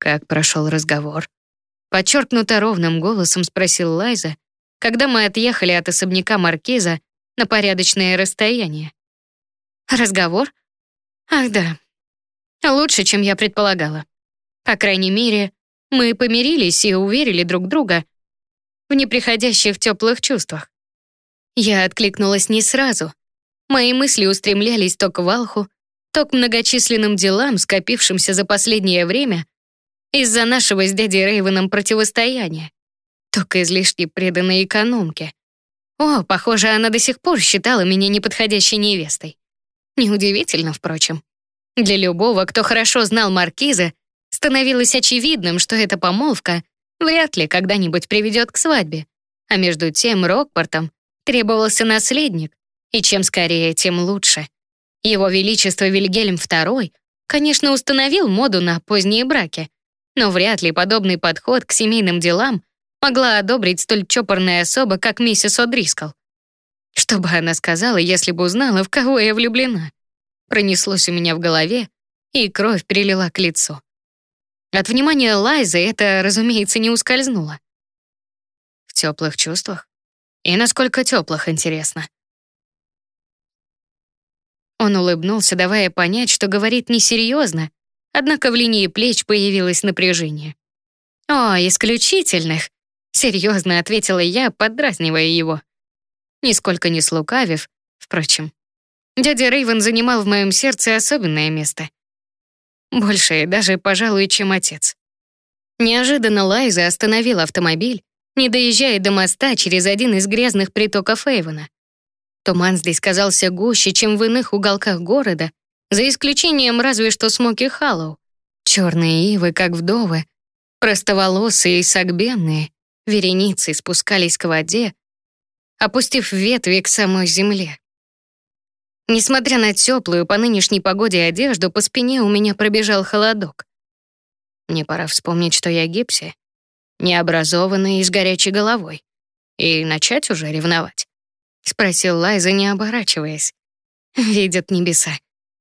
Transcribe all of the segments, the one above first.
Как прошел разговор? Подчеркнуто ровным голосом спросил Лайза, когда мы отъехали от особняка Маркиза на порядочное расстояние. Разговор? Ах да. Лучше, чем я предполагала. По крайней мере, мы помирились и уверили друг друга в неприходящих теплых чувствах. Я откликнулась не сразу. Мои мысли устремлялись то к Валху, то к многочисленным делам, скопившимся за последнее время из-за нашего с дядей Рейвеном противостояния, то к излишне преданной экономке. О, похоже, она до сих пор считала меня неподходящей невестой. Неудивительно, впрочем. Для любого, кто хорошо знал Маркиза, становилось очевидным, что эта помолвка вряд ли когда-нибудь приведет к свадьбе. А между тем Рокпортом требовался наследник, и чем скорее, тем лучше. Его Величество Вильгельм II, конечно, установил моду на поздние браки, но вряд ли подобный подход к семейным делам могла одобрить столь чопорная особа, как миссис О'Дрискл. Что бы она сказала, если бы узнала, в кого я влюблена? Пронеслось у меня в голове, и кровь прилила к лицу. От внимания Лайзы это, разумеется, не ускользнуло. В теплых чувствах? И насколько теплых, интересно. Он улыбнулся, давая понять, что говорит несерьезно, однако в линии плеч появилось напряжение. «О, исключительных!» — серьезно ответила я, подразнивая его. Нисколько не слукавив, впрочем. Дядя Рейвен занимал в моем сердце особенное место. Большее даже, пожалуй, чем отец. Неожиданно Лайза остановил автомобиль, не доезжая до моста через один из грязных притоков Эйвена. Туман здесь казался гуще, чем в иных уголках города, за исключением разве что Смоки Халлоу. Черные ивы, как вдовы, простоволосые и согбенные, вереницей спускались к воде, опустив ветви к самой земле. Несмотря на теплую по нынешней погоде одежду, по спине у меня пробежал холодок. Мне пора вспомнить, что я гипси, необразованный и с горячей головой, и начать уже ревновать. Спросил Лайза, не оборачиваясь. Видят небеса.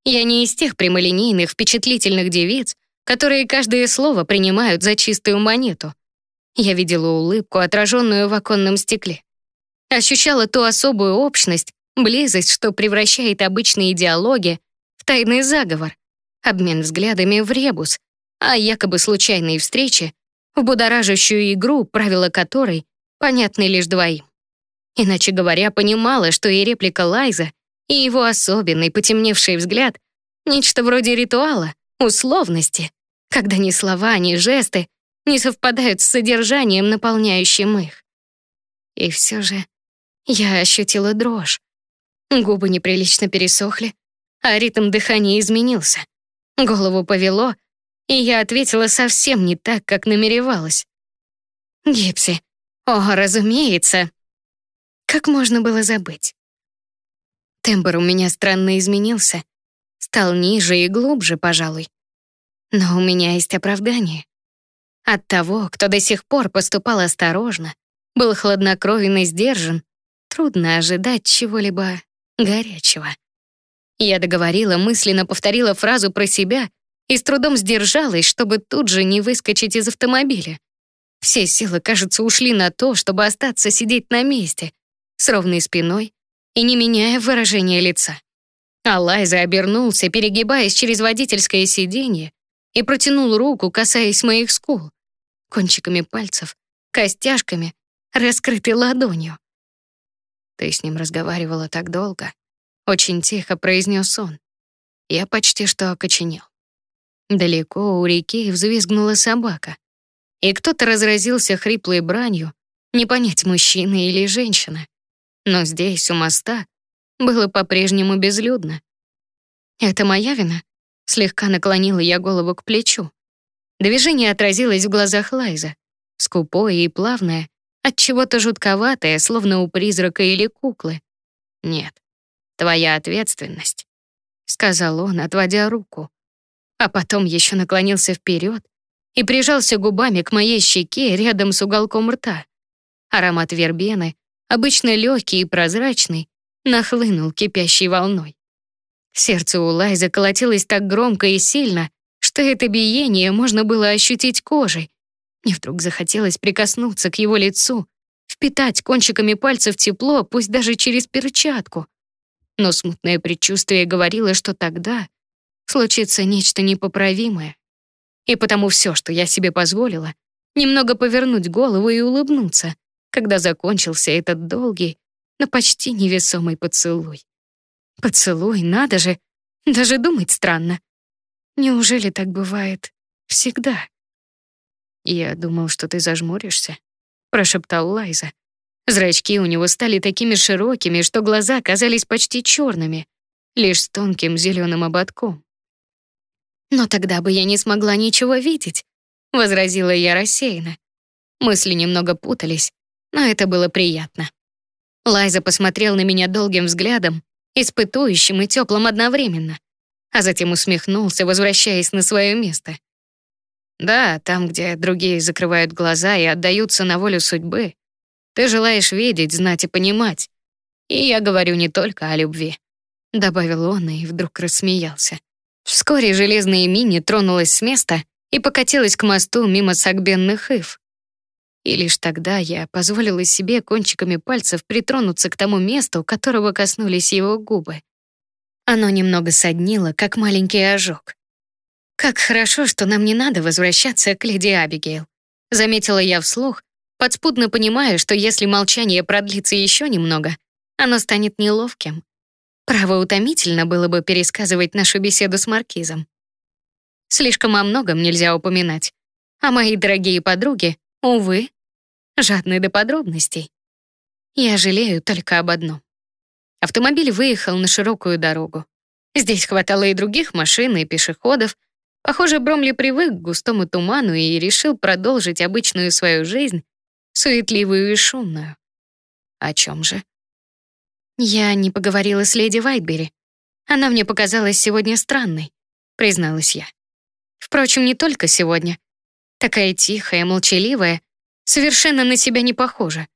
Я не из тех прямолинейных, впечатлительных девиц, которые каждое слово принимают за чистую монету. Я видела улыбку, отраженную в оконном стекле. Ощущала ту особую общность, близость, что превращает обычные диалоги в тайный заговор, обмен взглядами в ребус, а якобы случайные встречи в будоражащую игру, правила которой понятны лишь двоим. Иначе говоря, понимала, что и реплика Лайза, и его особенный потемневший взгляд — нечто вроде ритуала, условности, когда ни слова, ни жесты не совпадают с содержанием, наполняющим их. И все же я ощутила дрожь. Губы неприлично пересохли, а ритм дыхания изменился. Голову повело, и я ответила совсем не так, как намеревалась. «Гипси, о, разумеется!» Как можно было забыть? Тембр у меня странно изменился. Стал ниже и глубже, пожалуй. Но у меня есть оправдание. От того, кто до сих пор поступал осторожно, был хладнокровен и сдержан, трудно ожидать чего-либо горячего. Я договорила, мысленно повторила фразу про себя и с трудом сдержалась, чтобы тут же не выскочить из автомобиля. Все силы, кажется, ушли на то, чтобы остаться сидеть на месте, с ровной спиной и не меняя выражения лица. А Лайза обернулся, перегибаясь через водительское сиденье, и протянул руку, касаясь моих скул, кончиками пальцев, костяшками, раскрытой ладонью. Ты с ним разговаривала так долго. Очень тихо произнес он. Я почти что окоченел. Далеко у реки взвизгнула собака, и кто-то разразился хриплой бранью, не понять, мужчина или женщина. Но здесь, у моста, было по-прежнему безлюдно. «Это моя вина?» Слегка наклонила я голову к плечу. Движение отразилось в глазах Лайза. Скупое и плавное, от чего то жутковатое, словно у призрака или куклы. «Нет, твоя ответственность», — сказал он, отводя руку. А потом еще наклонился вперед и прижался губами к моей щеке рядом с уголком рта. Аромат вербены обычно легкий и прозрачный, нахлынул кипящей волной. Сердце у Лайза колотилось так громко и сильно, что это биение можно было ощутить кожей. Мне вдруг захотелось прикоснуться к его лицу, впитать кончиками пальцев тепло, пусть даже через перчатку. Но смутное предчувствие говорило, что тогда случится нечто непоправимое. И потому все, что я себе позволила, немного повернуть голову и улыбнуться, когда закончился этот долгий, но почти невесомый поцелуй. Поцелуй, надо же, даже думать странно. Неужели так бывает всегда? Я думал, что ты зажмуришься, прошептал Лайза. Зрачки у него стали такими широкими, что глаза казались почти черными, лишь с тонким зеленым ободком. Но тогда бы я не смогла ничего видеть, возразила я рассеянно. Мысли немного путались, но это было приятно. Лайза посмотрел на меня долгим взглядом, испытующим и теплым одновременно, а затем усмехнулся, возвращаясь на свое место. Да, там, где другие закрывают глаза и отдаются на волю судьбы, ты желаешь видеть, знать и понимать. И я говорю не только о любви, добавил он и вдруг рассмеялся. Вскоре железная мини тронулась с места и покатилась к мосту мимо сагбенных ив. И лишь тогда я позволила себе кончиками пальцев притронуться к тому месту, которого коснулись его губы. Оно немного соднило, как маленький ожог. «Как хорошо, что нам не надо возвращаться к леди Абигейл», заметила я вслух, подспудно понимая, что если молчание продлится еще немного, оно станет неловким. Право утомительно было бы пересказывать нашу беседу с Маркизом. Слишком о многом нельзя упоминать. А мои дорогие подруги, увы, жадны до подробностей. Я жалею только об одном. Автомобиль выехал на широкую дорогу. Здесь хватало и других машин, и пешеходов, Похоже, Бромли привык к густому туману и решил продолжить обычную свою жизнь, суетливую и шумную. О чем же? Я не поговорила с леди Вайтбери. Она мне показалась сегодня странной, призналась я. Впрочем, не только сегодня. Такая тихая, молчаливая, совершенно на себя не похожа.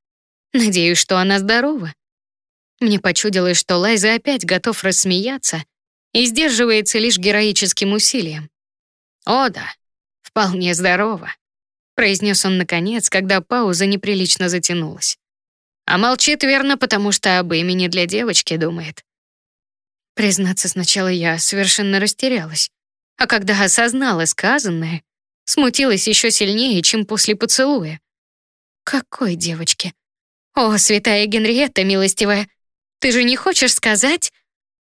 Надеюсь, что она здорова. Мне почудилось, что Лайза опять готов рассмеяться и сдерживается лишь героическим усилием. «О да, вполне здорово», — произнес он наконец, когда пауза неприлично затянулась. А молчит верно, потому что об имени для девочки думает. Признаться, сначала я совершенно растерялась, а когда осознала сказанное, смутилась еще сильнее, чем после поцелуя. Какой девочки? О, святая Генриетта, милостивая, ты же не хочешь сказать,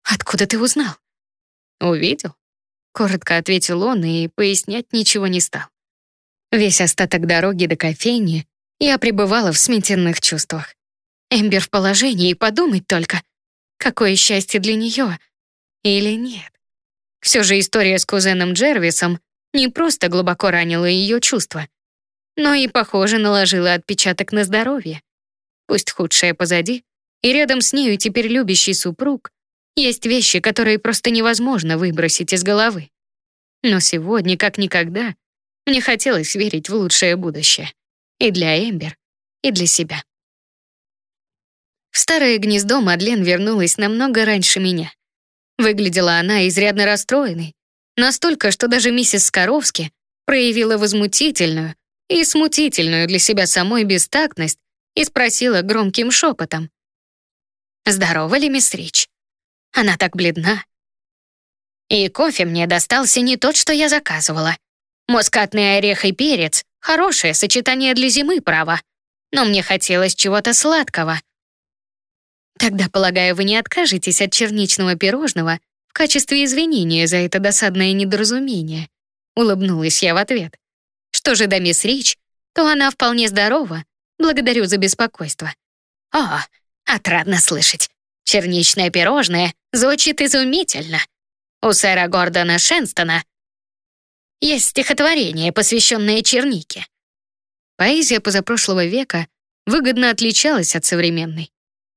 откуда ты узнал? Увидел. Коротко ответил он и пояснять ничего не стал. Весь остаток дороги до кофейни я пребывала в сметенных чувствах. Эмбер в положении, подумать только. Какое счастье для нее. Или нет? Все же история с кузеном Джервисом не просто глубоко ранила ее чувства, но и, похоже, наложила отпечаток на здоровье. Пусть худшее позади, и рядом с нею теперь любящий супруг, есть вещи, которые просто невозможно выбросить из головы. Но сегодня, как никогда, мне хотелось верить в лучшее будущее. И для Эмбер, и для себя. В старое гнездо Мадлен вернулась намного раньше меня. Выглядела она изрядно расстроенной, настолько, что даже миссис Скоровски проявила возмутительную и смутительную для себя самой бестактность и спросила громким шепотом. «Здорова ли, мисс Рич?» Она так бледна. И кофе мне достался не тот, что я заказывала. Мускатный орех и перец — хорошее сочетание для зимы, право. Но мне хотелось чего-то сладкого. Тогда, полагаю, вы не откажетесь от черничного пирожного в качестве извинения за это досадное недоразумение. Улыбнулась я в ответ. Что же до мисс Рич, то она вполне здорова. Благодарю за беспокойство. О, отрадно слышать. Черничное пирожное звучит изумительно. У сэра Гордона Шенстона есть стихотворение, посвященное чернике. Поэзия позапрошлого века выгодно отличалась от современной.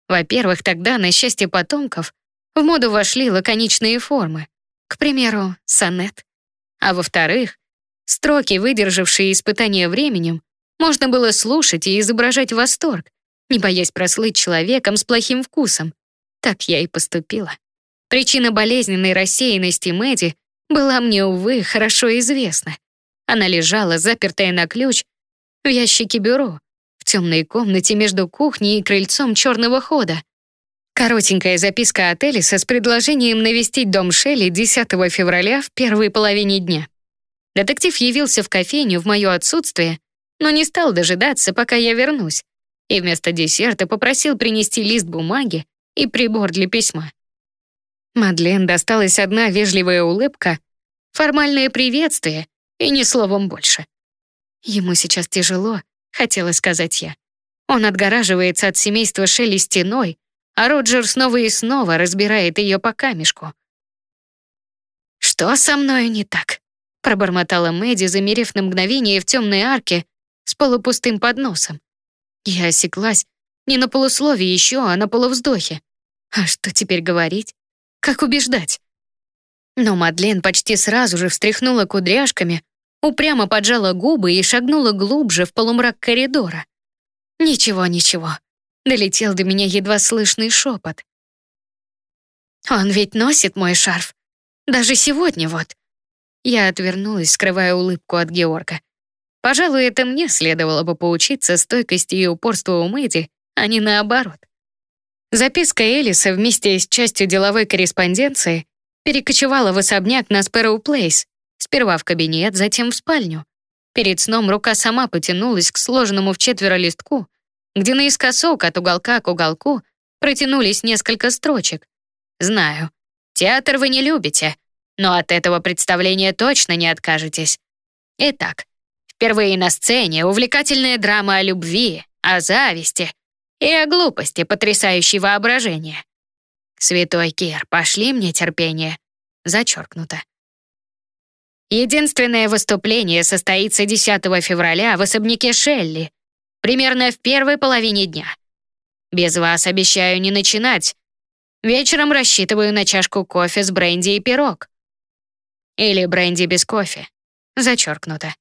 Во-первых, тогда, на счастье потомков, в моду вошли лаконичные формы, к примеру, сонет. А во-вторых, строки, выдержавшие испытания временем, можно было слушать и изображать восторг, не боясь прослыть человеком с плохим вкусом, так я и поступила. Причина болезненной рассеянности Мэдди была мне, увы, хорошо известна. Она лежала, запертая на ключ, в ящике бюро, в темной комнате между кухней и крыльцом черного хода. Коротенькая записка от Элиса с предложением навестить дом Шелли 10 февраля в первой половине дня. Детектив явился в кофейню в мое отсутствие, но не стал дожидаться, пока я вернусь, и вместо десерта попросил принести лист бумаги и прибор для письма. Мадлен досталась одна вежливая улыбка, формальное приветствие и ни словом больше. Ему сейчас тяжело, хотела сказать я. Он отгораживается от семейства Шелли стеной, а Роджер снова и снова разбирает ее по камешку. «Что со мной не так?» пробормотала Мэдди, замерев на мгновение в темной арке с полупустым подносом. Я осеклась не на полусловии еще, а на полувздохе. А что теперь говорить? Как убеждать? Но Мадлен почти сразу же встряхнула кудряшками, упрямо поджала губы и шагнула глубже в полумрак коридора. «Ничего, ничего», — долетел до меня едва слышный шепот. «Он ведь носит мой шарф. Даже сегодня вот». Я отвернулась, скрывая улыбку от Георга. Пожалуй, это мне следовало бы поучиться стойкости и упорству у Мэдди, а не наоборот. Записка Элиса вместе с частью деловой корреспонденции перекочевала в особняк на Спэроу Плейс, сперва в кабинет, затем в спальню. Перед сном рука сама потянулась к сложенному в четверо листку, где наискосок от уголка к уголку протянулись несколько строчек. «Знаю, театр вы не любите, но от этого представления точно не откажетесь. Итак, Впервые на сцене увлекательная драма о любви, о зависти и о глупости, потрясающей воображение. Святой Кир, пошли мне терпение. Зачеркнуто. Единственное выступление состоится 10 февраля в особняке Шелли, примерно в первой половине дня. Без вас обещаю не начинать. Вечером рассчитываю на чашку кофе с бренди и пирог. Или бренди без кофе. Зачеркнуто.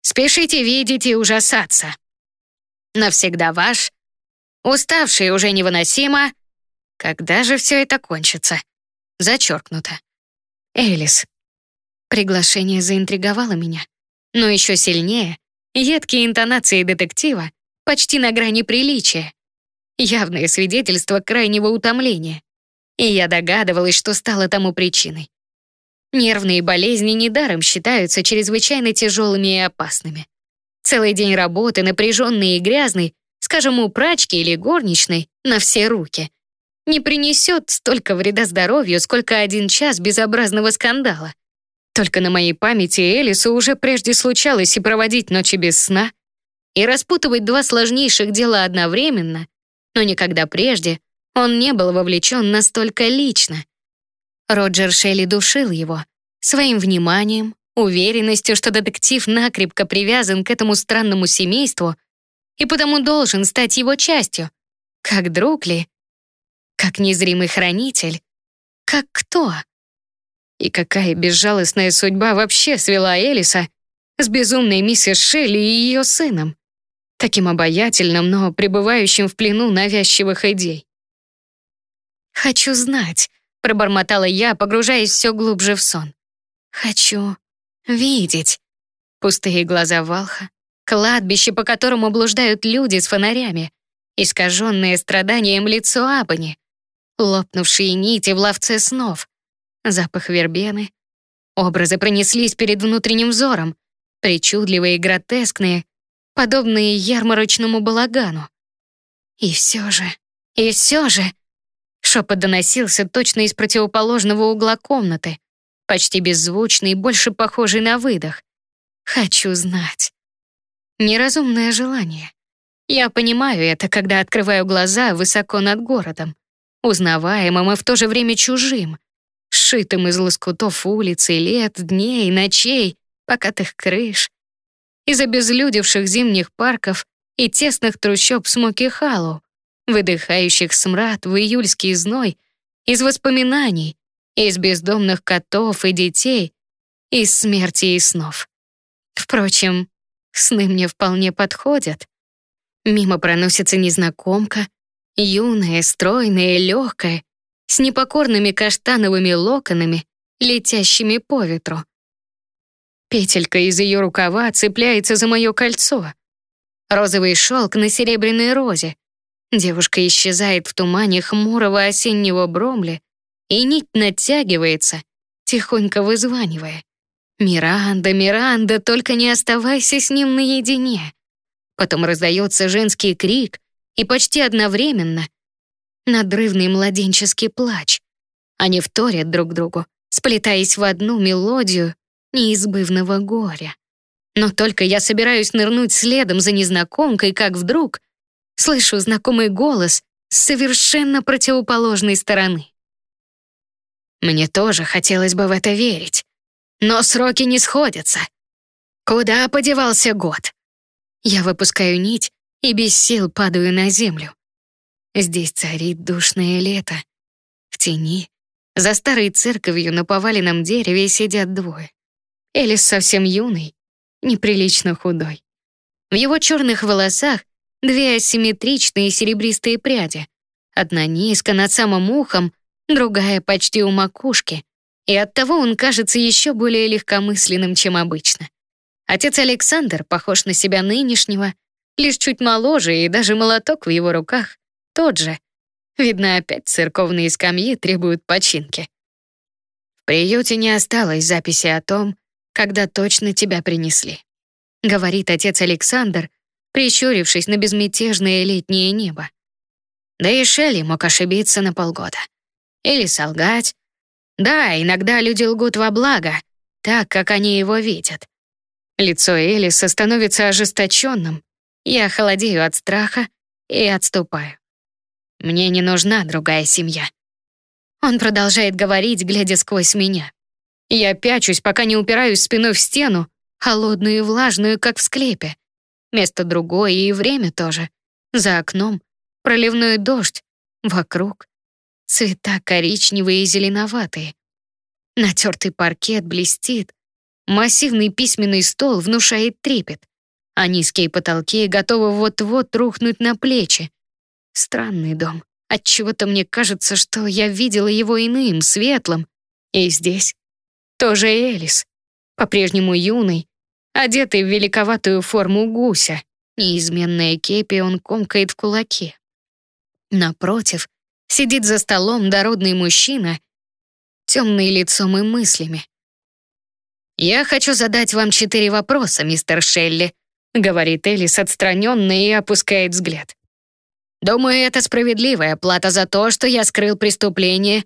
Спешите видеть и ужасаться. Навсегда ваш, уставший уже невыносимо. Когда же все это кончится? Зачеркнуто. Элис. Приглашение заинтриговало меня. Но еще сильнее едкие интонации детектива почти на грани приличия. Явное свидетельство крайнего утомления. И я догадывалась, что стало тому причиной. Нервные болезни недаром считаются чрезвычайно тяжелыми и опасными. Целый день работы, напряженный и грязный, скажем, у прачки или горничной, на все руки, не принесет столько вреда здоровью, сколько один час безобразного скандала. Только на моей памяти Элису уже прежде случалось и проводить ночи без сна, и распутывать два сложнейших дела одновременно, но никогда прежде он не был вовлечен настолько лично. Роджер Шелли душил его своим вниманием, уверенностью, что детектив накрепко привязан к этому странному семейству и потому должен стать его частью. Как друг ли? Как незримый хранитель? Как кто? И какая безжалостная судьба вообще свела Элиса с безумной миссис Шелли и ее сыном, таким обаятельным, но пребывающим в плену навязчивых идей. «Хочу знать», пробормотала я, погружаясь все глубже в сон. Хочу видеть. Пустые глаза Валха, кладбище, по которому блуждают люди с фонарями, искаженное страданием лицо Абани, лопнувшие нити в ловце снов, запах вербены. Образы пронеслись перед внутренним взором, причудливые и гротескные, подобные ярмарочному балагану. И все же, и все же, Шепот доносился точно из противоположного угла комнаты, почти беззвучный больше похожий на выдох. «Хочу знать». Неразумное желание. Я понимаю это, когда открываю глаза высоко над городом, узнаваемым и в то же время чужим, сшитым из лоскутов улиц и лет, дней, ночей, покатых крыш, из обезлюдевших зимних парков и тесных трущоб Смоки-Халлоу, выдыхающих смрад в июльский зной, из воспоминаний, из бездомных котов и детей, из смерти и снов. Впрочем, сны мне вполне подходят. Мимо проносится незнакомка, юная, стройная, легкая, с непокорными каштановыми локонами летящими по ветру. Петелька из ее рукава цепляется за мое кольцо. Розовый шелк на серебряной розе. Девушка исчезает в тумане хмурого осеннего бромля, и нить натягивается, тихонько вызванивая. «Миранда, Миранда, только не оставайся с ним наедине!» Потом раздается женский крик, и почти одновременно надрывный младенческий плач. Они вторят друг другу, сплетаясь в одну мелодию неизбывного горя. Но только я собираюсь нырнуть следом за незнакомкой, как вдруг слышу знакомый голос с совершенно противоположной стороны. Мне тоже хотелось бы в это верить. Но сроки не сходятся. Куда подевался год? Я выпускаю нить и без сил падаю на землю. Здесь царит душное лето. В тени, за старой церковью на поваленном дереве сидят двое. Элис совсем юный, неприлично худой. В его черных волосах две асимметричные серебристые пряди. Одна низко над самым ухом, другая почти у макушки. И оттого он кажется еще более легкомысленным, чем обычно. Отец Александр похож на себя нынешнего, лишь чуть моложе, и даже молоток в его руках тот же. Видно, опять церковные скамьи требуют починки. В приюте не осталось записи о том, когда точно тебя принесли. Говорит отец Александр, прищурившись на безмятежное летнее небо. Да и Шелли мог ошибиться на полгода. Или солгать. Да, иногда люди лгут во благо, так, как они его видят. Лицо Элиса становится ожесточенным. Я холодею от страха и отступаю. Мне не нужна другая семья. Он продолжает говорить, глядя сквозь меня. Я пячусь, пока не упираюсь спиной в стену, холодную и влажную, как в склепе. Место другое и время тоже. За окном проливной дождь, вокруг цвета коричневые и зеленоватые. Натертый паркет блестит, массивный письменный стол внушает трепет, а низкие потолки готовы вот-вот рухнуть на плечи. Странный дом. Отчего-то мне кажется, что я видела его иным, светлым. И здесь тоже Элис, по-прежнему юный, одетый в великоватую форму гуся. Неизменная кепи он комкает в кулаке. Напротив, сидит за столом дородный мужчина, темный лицом и мыслями. «Я хочу задать вам четыре вопроса, мистер Шелли», говорит Элис отстраненно и опускает взгляд. «Думаю, это справедливая плата за то, что я скрыл преступление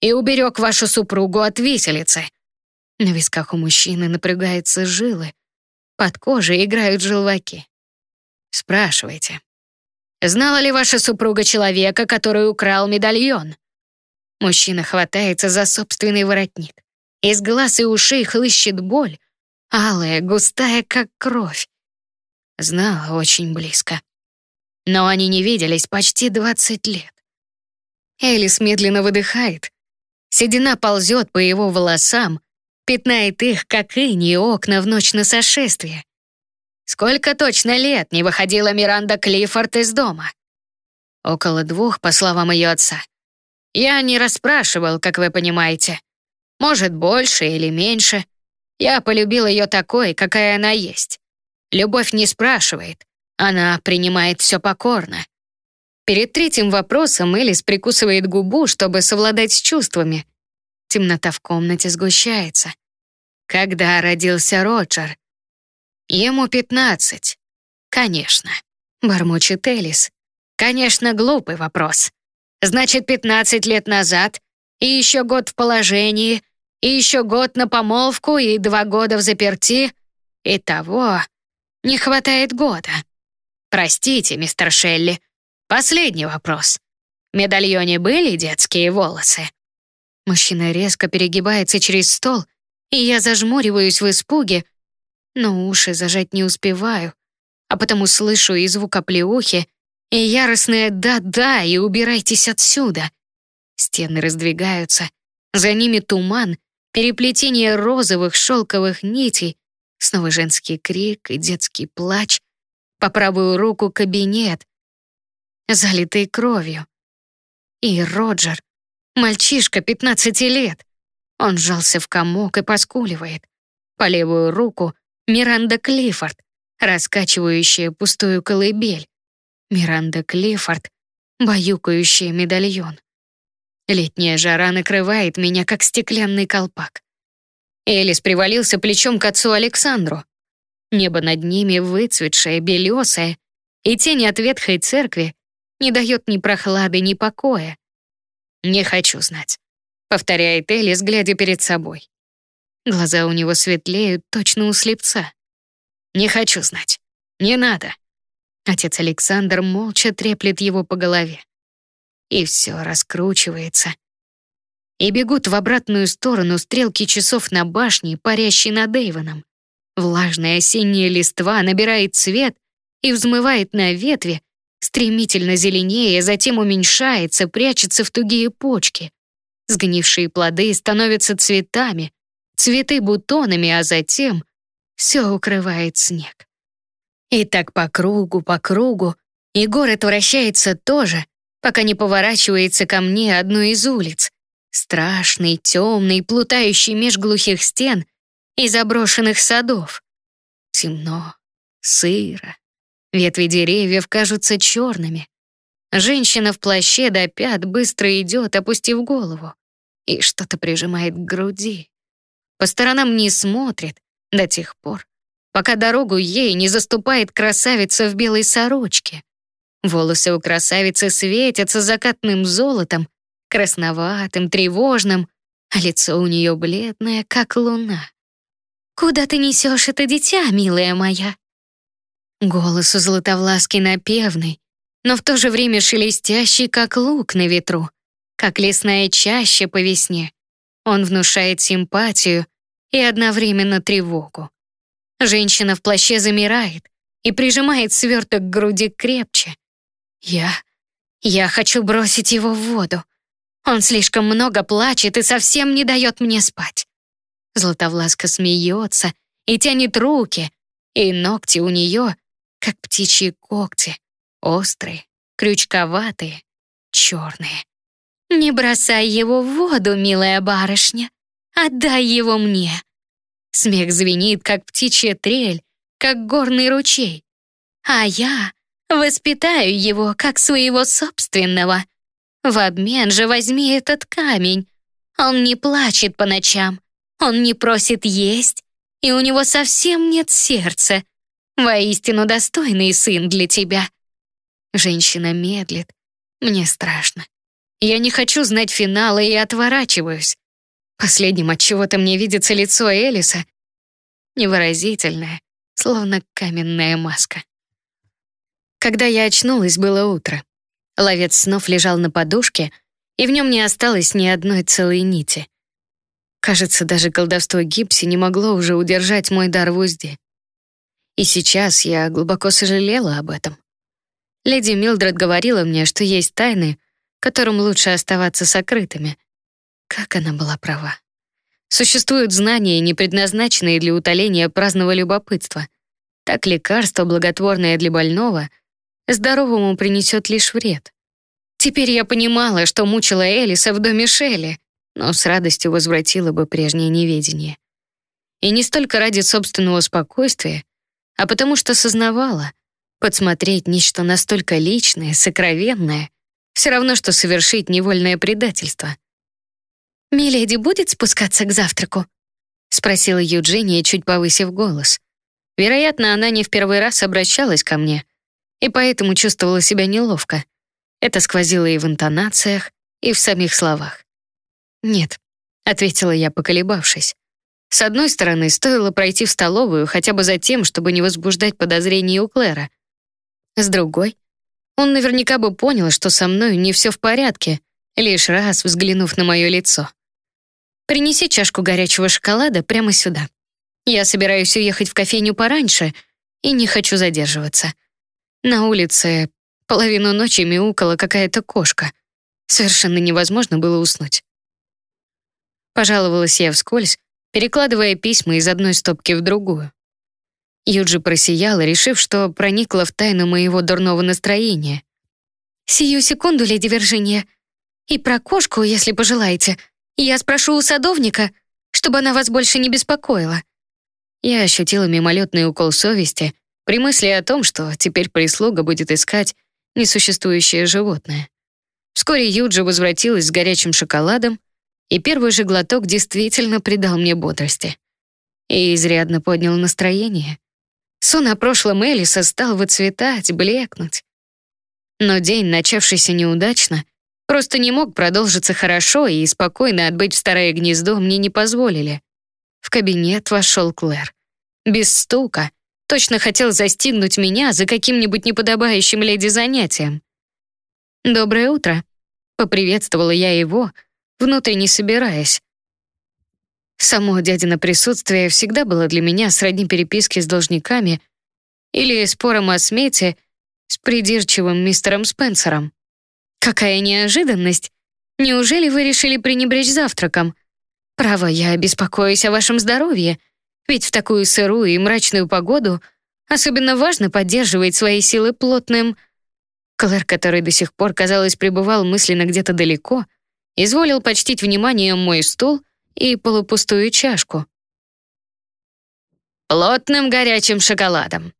и уберег вашу супругу от виселицы». На висках у мужчины напрягаются жилы, под кожей играют желваки. Спрашивайте. Знала ли ваша супруга человека, который украл медальон? Мужчина хватается за собственный воротник. Из глаз и ушей хлыщет боль, алая, густая, как кровь. Знала очень близко. Но они не виделись почти 20 лет. Элис медленно выдыхает. Седина ползет по его волосам, пятнает их, как иней окна в ночь на сошествие. Сколько точно лет не выходила Миранда Клиффорд из дома? Около двух, по словам ее отца. Я не расспрашивал, как вы понимаете. Может, больше или меньше. Я полюбил ее такой, какая она есть. Любовь не спрашивает, она принимает все покорно. Перед третьим вопросом Элис прикусывает губу, чтобы совладать с чувствами. Темнота в комнате сгущается. Когда родился Роджер? Ему пятнадцать. Конечно. Бормочет Элис. Конечно, глупый вопрос. Значит, пятнадцать лет назад, и еще год в положении, и еще год на помолвку, и два года в заперти. Итого не хватает года. Простите, мистер Шелли. Последний вопрос. Медальоне были детские волосы? Мужчина резко перегибается через стол, и я зажмуриваюсь в испуге, но уши зажать не успеваю, а потому слышу и звук оплеухи, и яростное «да-да» и «убирайтесь отсюда». Стены раздвигаются, за ними туман, переплетение розовых шелковых нитей, снова женский крик и детский плач, по правую руку кабинет, залитый кровью. И Роджер, мальчишка 15 лет, Он сжался в комок и поскуливает. По левую руку Миранда Клиффорд, раскачивающая пустую колыбель. Миранда Клиффорд, баюкающая медальон. Летняя жара накрывает меня, как стеклянный колпак. Элис привалился плечом к отцу Александру. Небо над ними выцветшее, белесое, и тень от ветхой церкви не дает ни прохлады, ни покоя. «Не хочу знать», — повторяет Элис, глядя перед собой. Глаза у него светлеют, точно у слепца. «Не хочу знать. Не надо». Отец Александр молча треплет его по голове. И все раскручивается. И бегут в обратную сторону стрелки часов на башне, парящей над Эйвоном. Влажная осенняя листва набирает цвет и взмывает на ветви, стремительно зеленее, затем уменьшается, прячется в тугие почки. Сгнившие плоды становятся цветами, цветы бутонами, а затем все укрывает снег. И так по кругу, по кругу, и город вращается тоже, пока не поворачивается ко мне одной из улиц, страшный, темный, плутающий меж глухих стен и заброшенных садов. Темно, сыро, ветви деревьев кажутся черными. Женщина в плаще до пят быстро идет, опустив голову, и что-то прижимает к груди. По сторонам не смотрит до тех пор, пока дорогу ей не заступает красавица в белой сорочке. Волосы у красавицы светятся закатным золотом, красноватым, тревожным, а лицо у нее бледное, как луна. «Куда ты несешь это дитя, милая моя?» Голос у Златовласки напевный, но в то же время шелестящий, как лук на ветру, как лесная чаща по весне. Он внушает симпатию и одновременно тревогу. Женщина в плаще замирает и прижимает сверток к груди крепче. Я... я хочу бросить его в воду. Он слишком много плачет и совсем не дает мне спать. Златовласка смеется и тянет руки, и ногти у нее, как птичьи когти, острые, крючковатые, черные. «Не бросай его в воду, милая барышня, отдай его мне». Смех звенит, как птичья трель, как горный ручей. А я воспитаю его, как своего собственного. В обмен же возьми этот камень. Он не плачет по ночам, он не просит есть, и у него совсем нет сердца. Воистину достойный сын для тебя. Женщина медлит. Мне страшно. Я не хочу знать финала и отворачиваюсь. Последним от чего-то мне видится лицо Элиса. Невыразительное, словно каменная маска. Когда я очнулась, было утро. Ловец снов лежал на подушке, и в нем не осталось ни одной целой нити. Кажется, даже колдовство Гипси не могло уже удержать мой дар в узде. И сейчас я глубоко сожалела об этом. Леди Милдред говорила мне, что есть тайны, которым лучше оставаться сокрытыми. Как она была права. Существуют знания, не предназначенные для утоления праздного любопытства. Так лекарство, благотворное для больного, здоровому принесет лишь вред. Теперь я понимала, что мучила Элиса в доме Шелли, но с радостью возвратила бы прежнее неведение. И не столько ради собственного спокойствия, а потому что сознавала, подсмотреть нечто настолько личное, сокровенное, все равно, что совершить невольное предательство. «Миледи будет спускаться к завтраку?» — спросила Юджиния, чуть повысив голос. Вероятно, она не в первый раз обращалась ко мне, и поэтому чувствовала себя неловко. Это сквозило и в интонациях, и в самих словах. «Нет», — ответила я, поколебавшись. С одной стороны, стоило пройти в столовую хотя бы за тем, чтобы не возбуждать подозрений у Клэра. С другой, он наверняка бы понял, что со мной не все в порядке, лишь раз взглянув на мое лицо. «Принеси чашку горячего шоколада прямо сюда. Я собираюсь уехать в кофейню пораньше и не хочу задерживаться. На улице половину ночи мяукала какая-то кошка. Совершенно невозможно было уснуть. Пожаловалась я вскользь, перекладывая письма из одной стопки в другую. Юджи просияла, решив, что проникла в тайну моего дурного настроения. «Сию секунду, леди Виржиния. И про кошку, если пожелаете. Я спрошу у садовника, чтобы она вас больше не беспокоила». Я ощутила мимолетный укол совести при мысли о том, что теперь прислуга будет искать несуществующее животное. Вскоре Юджи возвратилась с горячим шоколадом, и первый же глоток действительно придал мне бодрости. И изрядно поднял настроение. Сон о прошлом Элиса стал выцветать, блекнуть. Но день, начавшийся неудачно, просто не мог продолжиться хорошо, и спокойно отбыть в старое гнездо мне не позволили. В кабинет вошел Клэр. Без стука. Точно хотел застигнуть меня за каким-нибудь неподобающим леди занятием. «Доброе утро», — поприветствовала я его, внутренне собираясь. Само дядино присутствие всегда было для меня сродни переписки с должниками или спором о смете с придирчивым мистером Спенсером. Какая неожиданность! Неужели вы решили пренебречь завтраком? Право, я беспокоюсь о вашем здоровье, ведь в такую сырую и мрачную погоду особенно важно поддерживать свои силы плотным... Клэр, который до сих пор, казалось, пребывал мысленно где-то далеко, изволил почтить вниманием мой стул и полупустую чашку. «Плотным горячим шоколадом».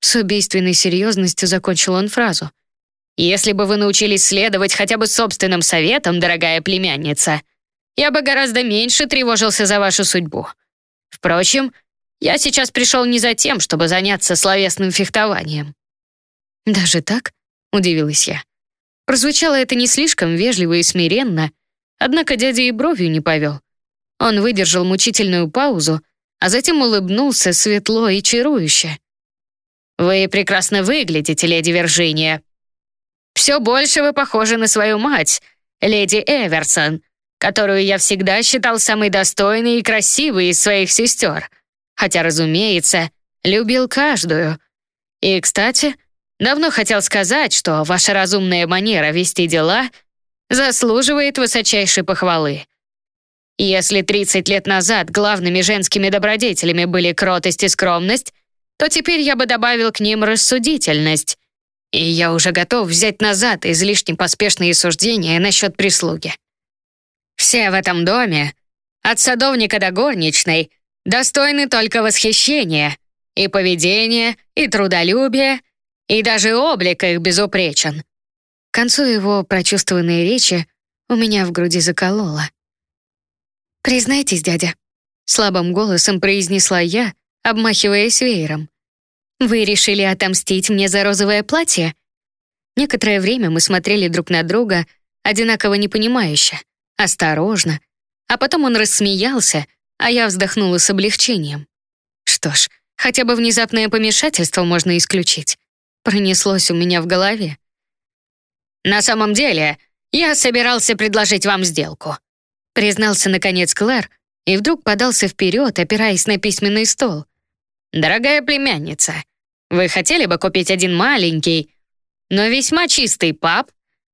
С убийственной серьезностью закончил он фразу. «Если бы вы научились следовать хотя бы собственным советам, дорогая племянница, я бы гораздо меньше тревожился за вашу судьбу. Впрочем, я сейчас пришел не за тем, чтобы заняться словесным фехтованием». «Даже так?» — удивилась я. Прозвучало это не слишком вежливо и смиренно, однако дядя и бровью не повел. Он выдержал мучительную паузу, а затем улыбнулся светло и чарующе. «Вы прекрасно выглядите, леди Виржиния. Все больше вы похожи на свою мать, леди Эверсон, которую я всегда считал самой достойной и красивой из своих сестер, хотя, разумеется, любил каждую. И, кстати, Давно хотел сказать, что ваша разумная манера вести дела заслуживает высочайшей похвалы. Если 30 лет назад главными женскими добродетелями были кротость и скромность, то теперь я бы добавил к ним рассудительность. И я уже готов взять назад излишне поспешные суждения насчет прислуги. Все в этом доме, от садовника до горничной, достойны только восхищения, и поведения, и трудолюбия, и даже облик их безупречен». К концу его прочувствованной речи у меня в груди закололо. «Признайтесь, дядя», — слабым голосом произнесла я, обмахиваясь веером. «Вы решили отомстить мне за розовое платье?» Некоторое время мы смотрели друг на друга, одинаково непонимающе, осторожно, а потом он рассмеялся, а я вздохнула с облегчением. Что ж, хотя бы внезапное помешательство можно исключить. Пронеслось у меня в голове. «На самом деле, я собирался предложить вам сделку», признался наконец Клэр и вдруг подался вперед, опираясь на письменный стол. «Дорогая племянница, вы хотели бы купить один маленький, но весьма чистый паб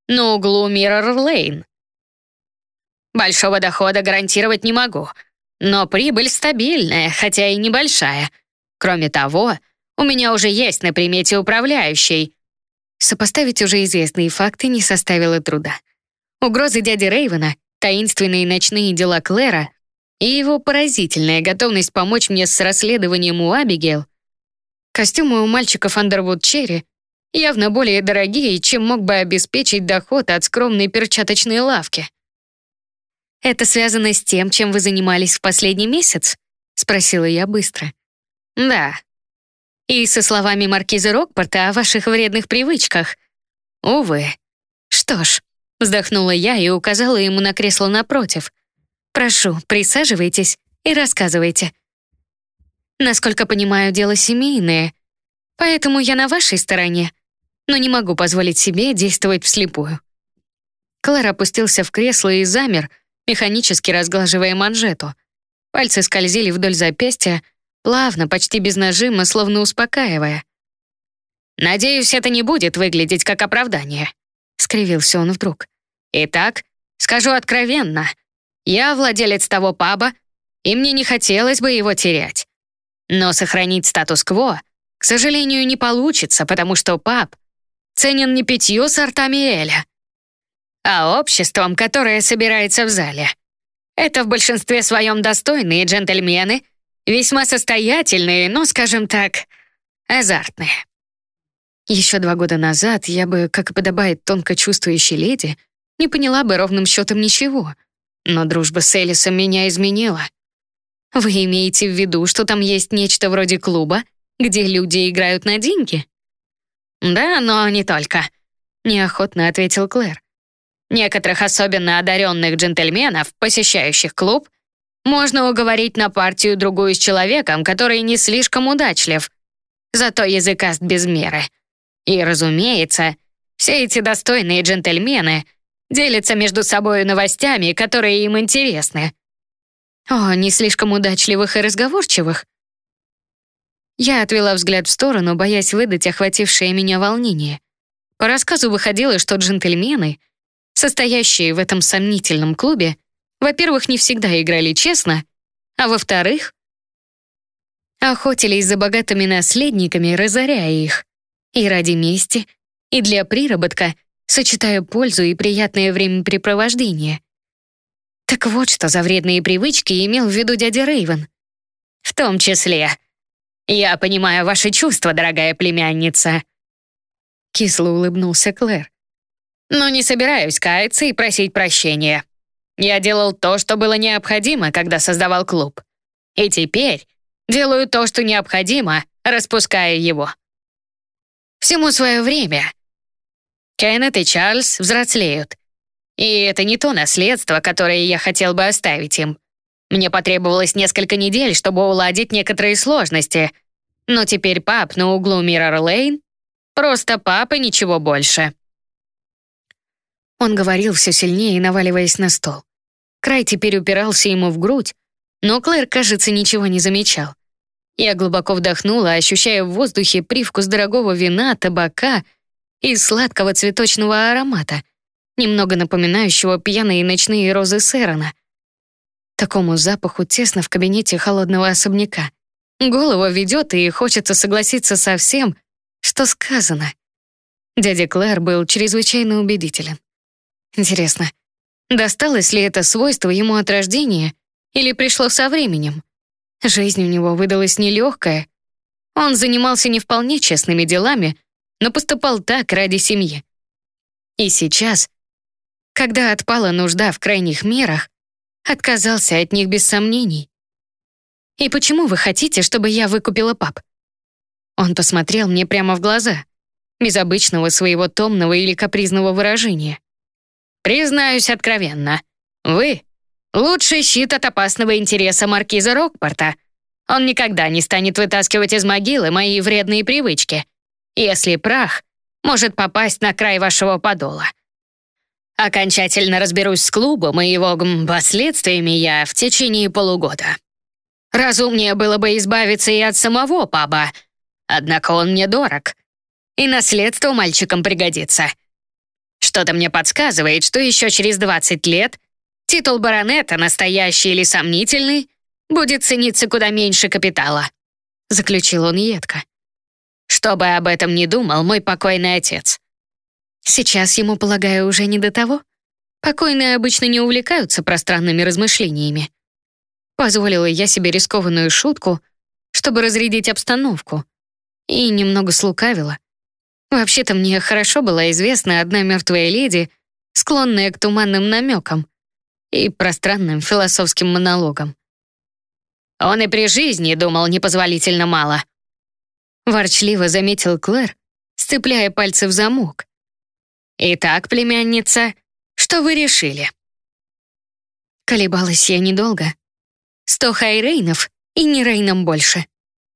на углу Миррор-Лейн? Большого дохода гарантировать не могу, но прибыль стабильная, хотя и небольшая. Кроме того, у меня уже есть на примете управляющий». Сопоставить уже известные факты не составило труда. Угрозы дяди Рейвена, таинственные ночные дела Клэра и его поразительная готовность помочь мне с расследованием у Абигейл. Костюмы у мальчиков Андервуд Черри явно более дорогие, чем мог бы обеспечить доход от скромной перчаточной лавки. «Это связано с тем, чем вы занимались в последний месяц?» — спросила я быстро. «Да», и со словами маркиза Рокпорта о ваших вредных привычках. Увы. Что ж, вздохнула я и указала ему на кресло напротив. Прошу, присаживайтесь и рассказывайте. Насколько понимаю, дело семейное, поэтому я на вашей стороне, но не могу позволить себе действовать вслепую. Клэр опустился в кресло и замер, механически разглаживая манжету. Пальцы скользили вдоль запястья, плавно, почти без нажима, словно успокаивая. «Надеюсь, это не будет выглядеть как оправдание», — скривился он вдруг. «Итак, скажу откровенно, я владелец того паба, и мне не хотелось бы его терять. Но сохранить статус-кво, к сожалению, не получится, потому что паб ценен не пятью сортами Эля, а обществом, которое собирается в зале. Это в большинстве своем достойные джентльмены, весьма состоятельные, но, скажем так, азартные. Еще два года назад я бы, как и подобает тонко чувствующей леди, не поняла бы ровным счетом ничего. Но дружба с Элисом меня изменила. Вы имеете в виду, что там есть нечто вроде клуба, где люди играют на деньги? Да, но не только, неохотно ответил Клэр. Некоторых особенно одаренных джентльменов, посещающих клуб, можно уговорить на партию другую с человеком, который не слишком удачлив, зато языкаст без меры. И, разумеется, все эти достойные джентльмены делятся между собой новостями, которые им интересны. О, не слишком удачливых и разговорчивых. Я отвела взгляд в сторону, боясь выдать охватившее меня волнение. По рассказу выходило, что джентльмены, состоящие в этом сомнительном клубе, во-первых, не всегда играли честно, а во-вторых, охотились за богатыми наследниками, разоряя их. И ради мести, и для приработка, сочетая пользу и приятное времяпрепровождение. Так вот, что за вредные привычки имел в виду дядя Рейвен. В том числе. Я понимаю ваши чувства, дорогая племянница. Кисло улыбнулся Клэр. Но не собираюсь каяться и просить прощения. Я делал то, что было необходимо, когда создавал клуб. И теперь делаю то, что необходимо, распуская его. Всему свое время. Кеннет и Чарльз взрослеют, и это не то наследство, которое я хотел бы оставить им. Мне потребовалось несколько недель, чтобы уладить некоторые сложности. Но теперь пап на углу Миррор-Лейн — просто пап и ничего больше. Он говорил все сильнее, наваливаясь на стол. Край теперь упирался ему в грудь, но Клэр, кажется, ничего не замечал. Я глубоко вдохнула, ощущая в воздухе привкус дорогого вина, табака и сладкого цветочного аромата — немного напоминающего пьяные ночные розы Сэрона. Такому запаху тесно в кабинете холодного особняка. Голову ведет и хочется согласиться со всем, что сказано. Дядя Клэр был чрезвычайно убедителен. Интересно, досталось ли это свойство ему от рождения или пришло со временем? Жизнь у него выдалась нелегкая. Он занимался не вполне честными делами, но поступал так ради семьи. И сейчас когда отпала нужда в крайних мерах, отказался от них без сомнений. «И почему вы хотите, чтобы я выкупила пап?» Он посмотрел мне прямо в глаза, без обычного своего томного или капризного выражения. «Признаюсь откровенно, вы — лучший щит от опасного интереса маркиза Рокпорта. Он никогда не станет вытаскивать из могилы мои вредные привычки, если прах может попасть на край вашего подола. Окончательно разберусь с клубом и его последствиями я в течение полугода. Разумнее было бы избавиться и от самого паба, однако он мне дорог. И наследство мальчикам пригодится. Что-то мне подсказывает, что еще через 20 лет титул баронета, настоящий или сомнительный, будет цениться куда меньше капитала», — заключил он едко. «Что бы об этом ни думал мой покойный отец». Сейчас ему, полагаю, уже не до того. Покойные обычно не увлекаются пространными размышлениями. Позволила я себе рискованную шутку, чтобы разрядить обстановку, и немного слукавила. Вообще-то мне хорошо была известна одна мертвая леди, склонная к туманным намекам и пространным философским монологам. Он и при жизни думал непозволительно мало. Ворчливо заметил Клэр, сцепляя пальцы в замок. «Итак, племянница, что вы решили?» Колебалась я недолго. Сто хайрейнов и не рейном больше.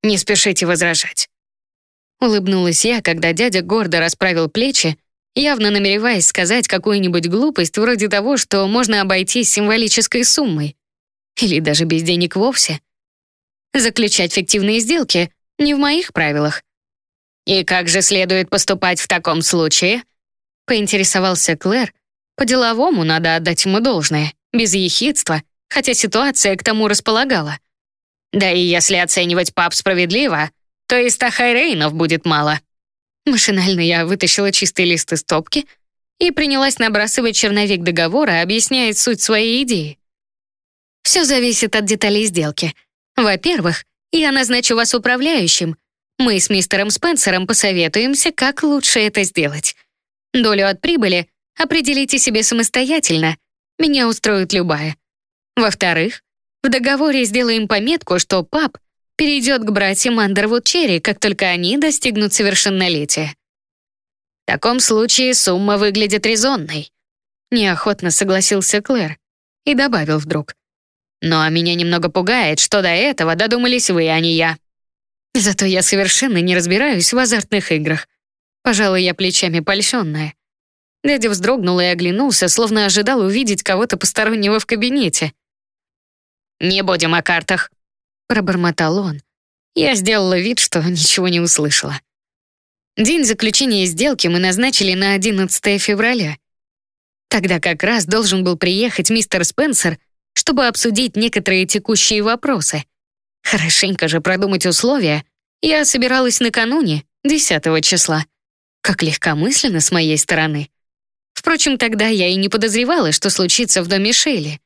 Не спешите возражать. Улыбнулась я, когда дядя гордо расправил плечи, явно намереваясь сказать какую-нибудь глупость вроде того, что можно обойтись символической суммой. Или даже без денег вовсе. Заключать фиктивные сделки не в моих правилах. И как же следует поступать в таком случае? Поинтересовался Клэр. По-деловому надо отдать ему должное, без ехидства, хотя ситуация к тому располагала. Да и если оценивать пап справедливо, то и ста хайрейнов будет мало. Машинально я вытащила чистый лист из стопки и принялась набрасывать черновик договора, объясняя суть своей идеи. Все зависит от деталей сделки. Во-первых, я назначу вас управляющим. Мы с мистером Спенсером посоветуемся, как лучше это сделать. Долю от прибыли определите себе самостоятельно. Меня устроит любая. Во-вторых, в договоре сделаем пометку, что пап перейдет к братьям Андервуд Черри, как только они достигнут совершеннолетия. В таком случае сумма выглядит резонной. Неохотно согласился Клэр и добавил вдруг. Ну а меня немного пугает, что до этого додумались вы, а не я. Зато я совершенно не разбираюсь в азартных играх. Пожалуй, я плечами польщенная. Дядя вздрогнул и оглянулся, словно ожидал увидеть кого-то постороннего в кабинете. «Не будем о картах», — пробормотал он. Я сделала вид, что ничего не услышала. День заключения сделки мы назначили на 11 февраля. Тогда как раз должен был приехать мистер Спенсер, чтобы обсудить некоторые текущие вопросы. Хорошенько же продумать условия я собиралась накануне, 10 числа. Как легкомысленно с моей стороны. Впрочем, тогда я и не подозревала, что случится в доме Шейли.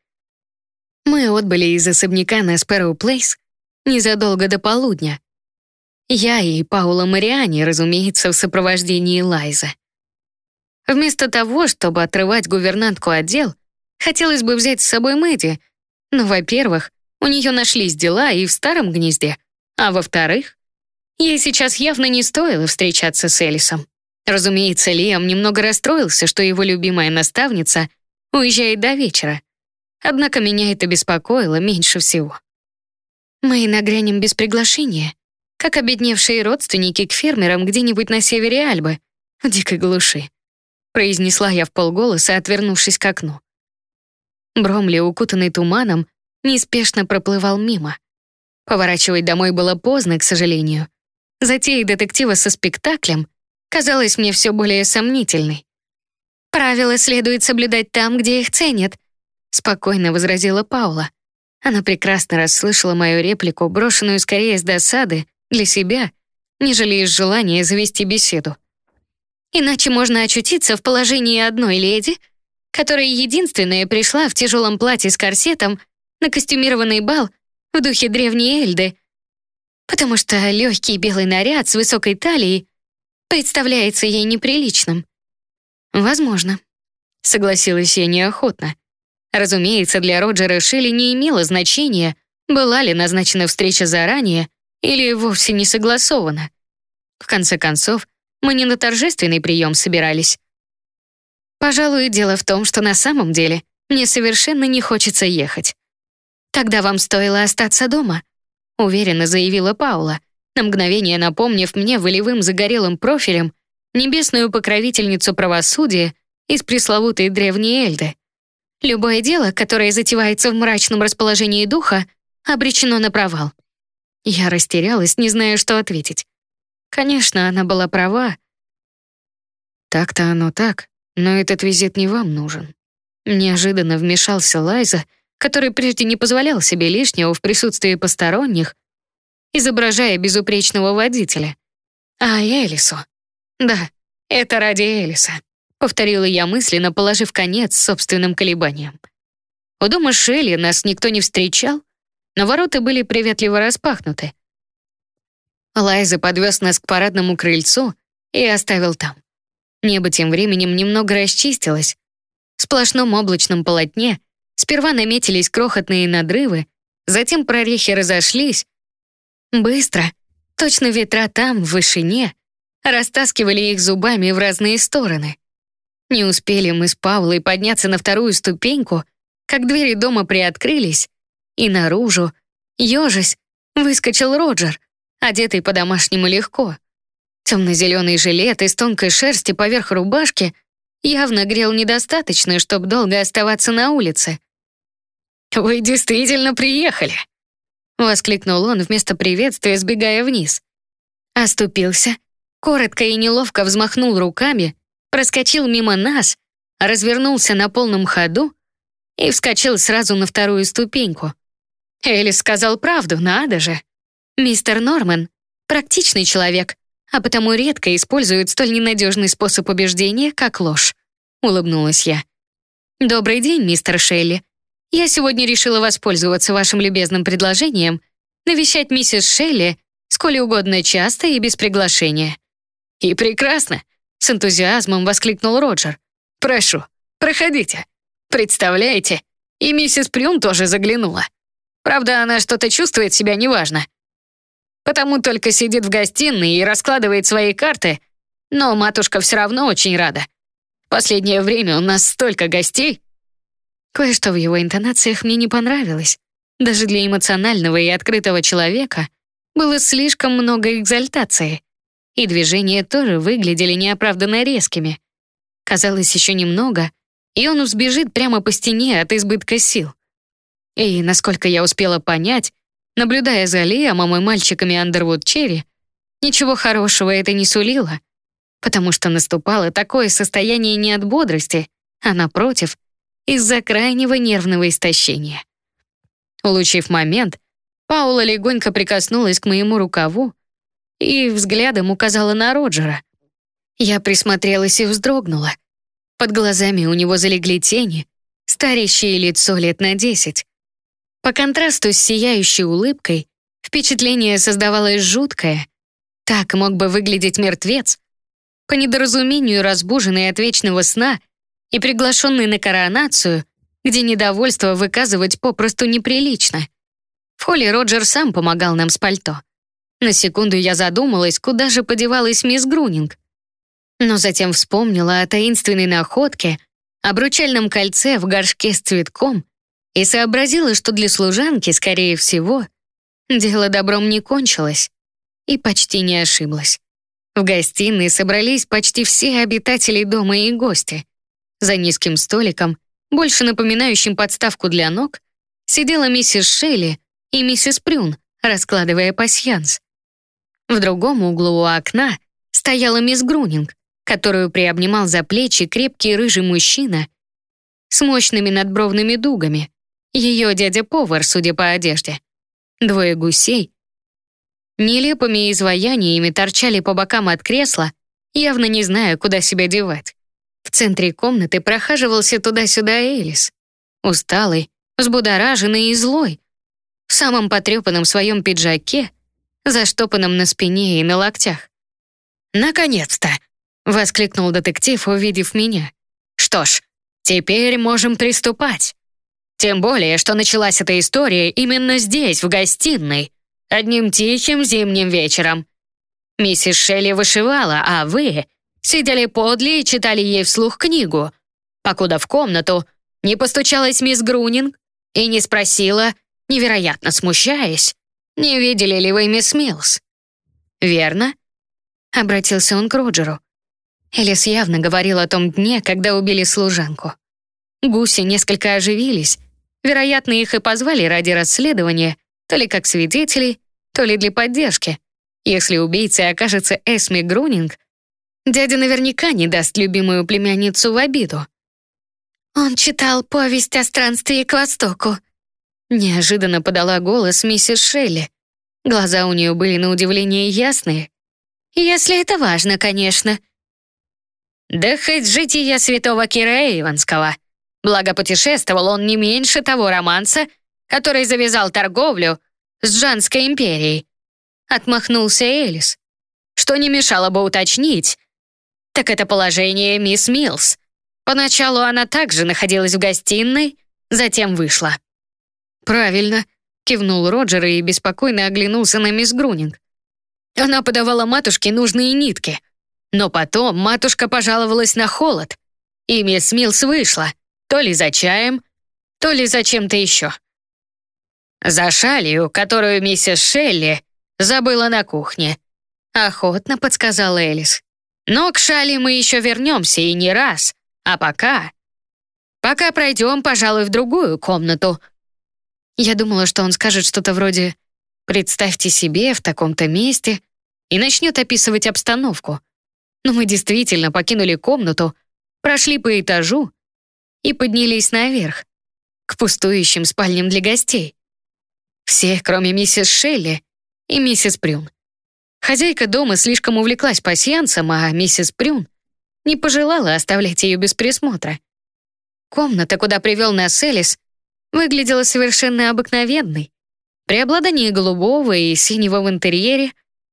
Мы отбыли из особняка на Спэроу Плейс незадолго до полудня, я и Паула Мариани, разумеется, в сопровождении Лайза. Вместо того, чтобы отрывать гувернантку от дел, хотелось бы взять с собой Мэдди, но, во-первых, у нее нашлись дела и в старом гнезде, а во-вторых, ей сейчас явно не стоило встречаться с Элисом. Разумеется, Лиам немного расстроился, что его любимая наставница уезжает до вечера. Однако меня это беспокоило меньше всего. «Мы нагрянем без приглашения», как обедневшие родственники к фермерам где-нибудь на севере Альбы, в дикой глуши. Произнесла я в полголоса, отвернувшись к окну. Бромли, укутанный туманом, неспешно проплывал мимо. Поворачивать домой было поздно, к сожалению. Затея детектива со спектаклем казалась мне все более сомнительной. «Правила следует соблюдать там, где их ценят», спокойно возразила Паула. Она прекрасно расслышала мою реплику, брошенную скорее с досады, для себя, нежели из желания завести беседу. Иначе можно очутиться в положении одной леди, которая единственная пришла в тяжелом платье с корсетом на костюмированный бал в духе древней Эльды, потому что легкий белый наряд с высокой талией представляется ей неприличным. Возможно. Согласилась я неохотно. Разумеется, для Роджера Шелли не имело значения, была ли назначена встреча заранее или вовсе не согласовано. В конце концов, мы не на торжественный прием собирались. Пожалуй, дело в том, что на самом деле мне совершенно не хочется ехать. Тогда вам стоило остаться дома, уверенно заявила Паула, на мгновение напомнив мне волевым загорелым профилем небесную покровительницу правосудия из пресловутой древней Эльды. Любое дело, которое затевается в мрачном расположении духа, обречено на провал. Я растерялась, не зная, что ответить. Конечно, она была права. Так-то оно так, но этот визит не вам нужен. Неожиданно вмешался Лайза, который прежде не позволял себе лишнего в присутствии посторонних, изображая безупречного водителя. А Элису. Да, это ради Элиса, повторила я мысленно, положив конец собственным колебаниям. У дома Шелли нас никто не встречал, но ворота были приветливо распахнуты. Лайза подвез нас к парадному крыльцу и оставил там. Небо тем временем немного расчистилось. В сплошном облачном полотне сперва наметились крохотные надрывы, затем прорехи разошлись. Быстро, точно ветра там, в вышине, растаскивали их зубами в разные стороны. Не успели мы с Павлой подняться на вторую ступеньку, как двери дома приоткрылись, и наружу, ежась, выскочил Роджер, одетый по-домашнему легко. Темно-зеленый жилет из тонкой шерсти поверх рубашки явно грел недостаточно, чтобы долго оставаться на улице. «Вы действительно приехали!» — воскликнул он вместо приветствия, сбегая вниз. Оступился, коротко и неловко взмахнул руками, проскочил мимо нас, развернулся на полном ходу и вскочил сразу на вторую ступеньку. Элис сказал правду, надо же. Мистер Норман — практичный человек, а потому редко использует столь ненадежный способ убеждения, как ложь. улыбнулась я. «Добрый день, мистер Шелли. Я сегодня решила воспользоваться вашим любезным предложением навещать миссис Шелли сколь угодно часто и без приглашения». «И прекрасно!» — с энтузиазмом воскликнул Роджер. «Прошу, проходите. Представляете, и миссис Прюм тоже заглянула. Правда, она что-то чувствует себя неважно. Потому только сидит в гостиной и раскладывает свои карты, но матушка все равно очень рада. Последнее время у нас столько гостей». Кое-что в его интонациях мне не понравилось. Даже для эмоционального и открытого человека было слишком много экзальтации, и движения тоже выглядели неоправданно резкими. Казалось, еще немного, и он взбежит прямо по стене от избытка сил. И, насколько я успела понять, наблюдая за Лиамом и мальчиками Андервуд Черри, ничего хорошего это не сулило, потому что наступало такое состояние не от бодрости, а напротив, из-за крайнего нервного истощения. Улучив момент, Паула легонько прикоснулась к моему рукаву и взглядом указала на Роджера. Я присмотрелась и вздрогнула. Под глазами у него залегли тени, старящее лицо лет на десять. По контрасту с сияющей улыбкой впечатление создавалось жуткое. Так мог бы выглядеть мертвец, по недоразумению разбуженный от вечного сна и приглашенный на коронацию, где недовольство выказывать попросту неприлично. В холле Роджер сам помогал нам с пальто. На секунду я задумалась, куда же подевалась мисс Грунинг. Но затем вспомнила о таинственной находке, обручальном кольце в горшке с цветком и сообразила, что для служанки, скорее всего, дело добром не кончилось. И почти не ошиблась. В гостиной собрались почти все обитатели дома и гости. За низким столиком, больше напоминающим подставку для ног, сидела миссис Шелли и миссис Прюн, раскладывая пасьянс. В другом углу у окна стояла мисс Грунинг, которую приобнимал за плечи крепкий рыжий мужчина с мощными надбровными дугами, ее дядя-повар, судя по одежде. Двое гусей нелепыми изваяниями торчали по бокам от кресла, явно не зная, куда себя девать. В центре комнаты прохаживался туда-сюда Элис, усталый, взбудораженный и злой, в самом потрепанном своем пиджаке, заштопанном на спине и на локтях. «Наконец-то!» — воскликнул детектив, увидев меня. «Что ж, теперь можем приступать. Тем более, что началась эта история именно здесь, в гостиной, одним тихим зимним вечером. Миссис Шелли вышивала, а вы сидели подле и читали ей вслух книгу, покуда в комнату не постучалась мисс Грунинг и не спросила, невероятно смущаясь, не видели ли вы мисс Милс. «Верно?» — обратился он к Роджеру. Элис явно говорил о том дне, когда убили служанку. Гуси несколько оживились. Вероятно, их и позвали ради расследования, то ли как свидетелей, то ли для поддержки. Если убийцей окажется Эсми Грунинг, дядя наверняка не даст любимую племянницу в обиду. Он читал повесть о странстве к востоку. Неожиданно подала голос миссис Шелли. Глаза у нее были на удивление ясные. Если это важно, конечно. Да хоть жития святого Кира Эйванского. Благо путешествовал он не меньше того романса, который завязал торговлю с Джанской империей. Отмахнулся Элис. Что не мешало бы уточнить, так это положение мисс Милс. Поначалу она также находилась в гостиной, затем вышла. «Правильно», — кивнул Роджер и беспокойно оглянулся на мисс Грунинг. Она подавала матушке нужные нитки. Но потом матушка пожаловалась на холод, и мисс Милс вышла, то ли за чаем, то ли за чем-то еще. За шалью, которую миссис Шелли забыла на кухне. Охотно подсказал Элис. Но к шали мы еще вернемся и не раз. А пока... Пока пройдем, пожалуй, в другую комнату. Я думала, что он скажет что-то вроде «Представьте себе в таком-то месте» и начнет описывать обстановку. Но мы действительно покинули комнату, прошли по этажу и поднялись наверх, к пустующим спальням для гостей. Всех, кроме миссис Шелли и миссис Прюн. Хозяйка дома слишком увлеклась пасьянцем, а миссис Прюн не пожелала оставлять ее без присмотра. Комната, куда привел нас Элис, выглядела совершенно обыкновенной. Преобладание голубого и синего в интерьере,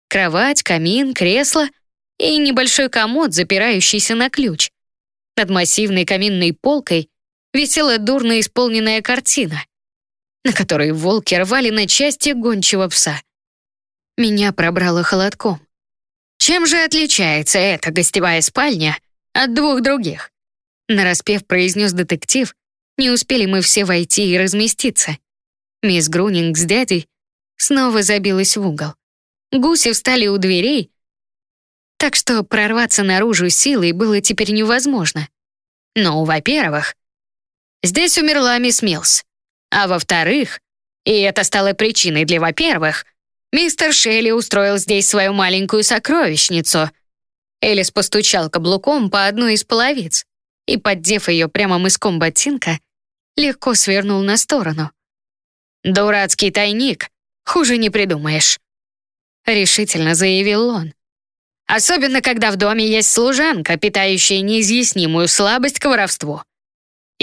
кровать, камин, кресло и небольшой комод, запирающийся на ключ. Над массивной каминной полкой висела дурно исполненная картина, на которой волки рвали на части гончего пса. Меня пробрало холодком. Чем же отличается эта гостевая спальня от двух других? Нараспев произнес детектив, не успели мы все войти и разместиться. Мисс Грунинг с дядей снова забилась в угол. Гуси встали у дверей, так что прорваться наружу силой было теперь невозможно. Ну, во-первых, здесь умерла мисс Милс, а во-вторых, и это стало причиной для во-первых, мистер Шелли устроил здесь свою маленькую сокровищницу. Элис постучал каблуком по одной из половиц и, поддев ее прямо мыском ботинка, легко свернул на сторону. «Дурацкий тайник, хуже не придумаешь», — решительно заявил он. «Особенно, когда в доме есть служанка, питающая неизъяснимую слабость к воровству.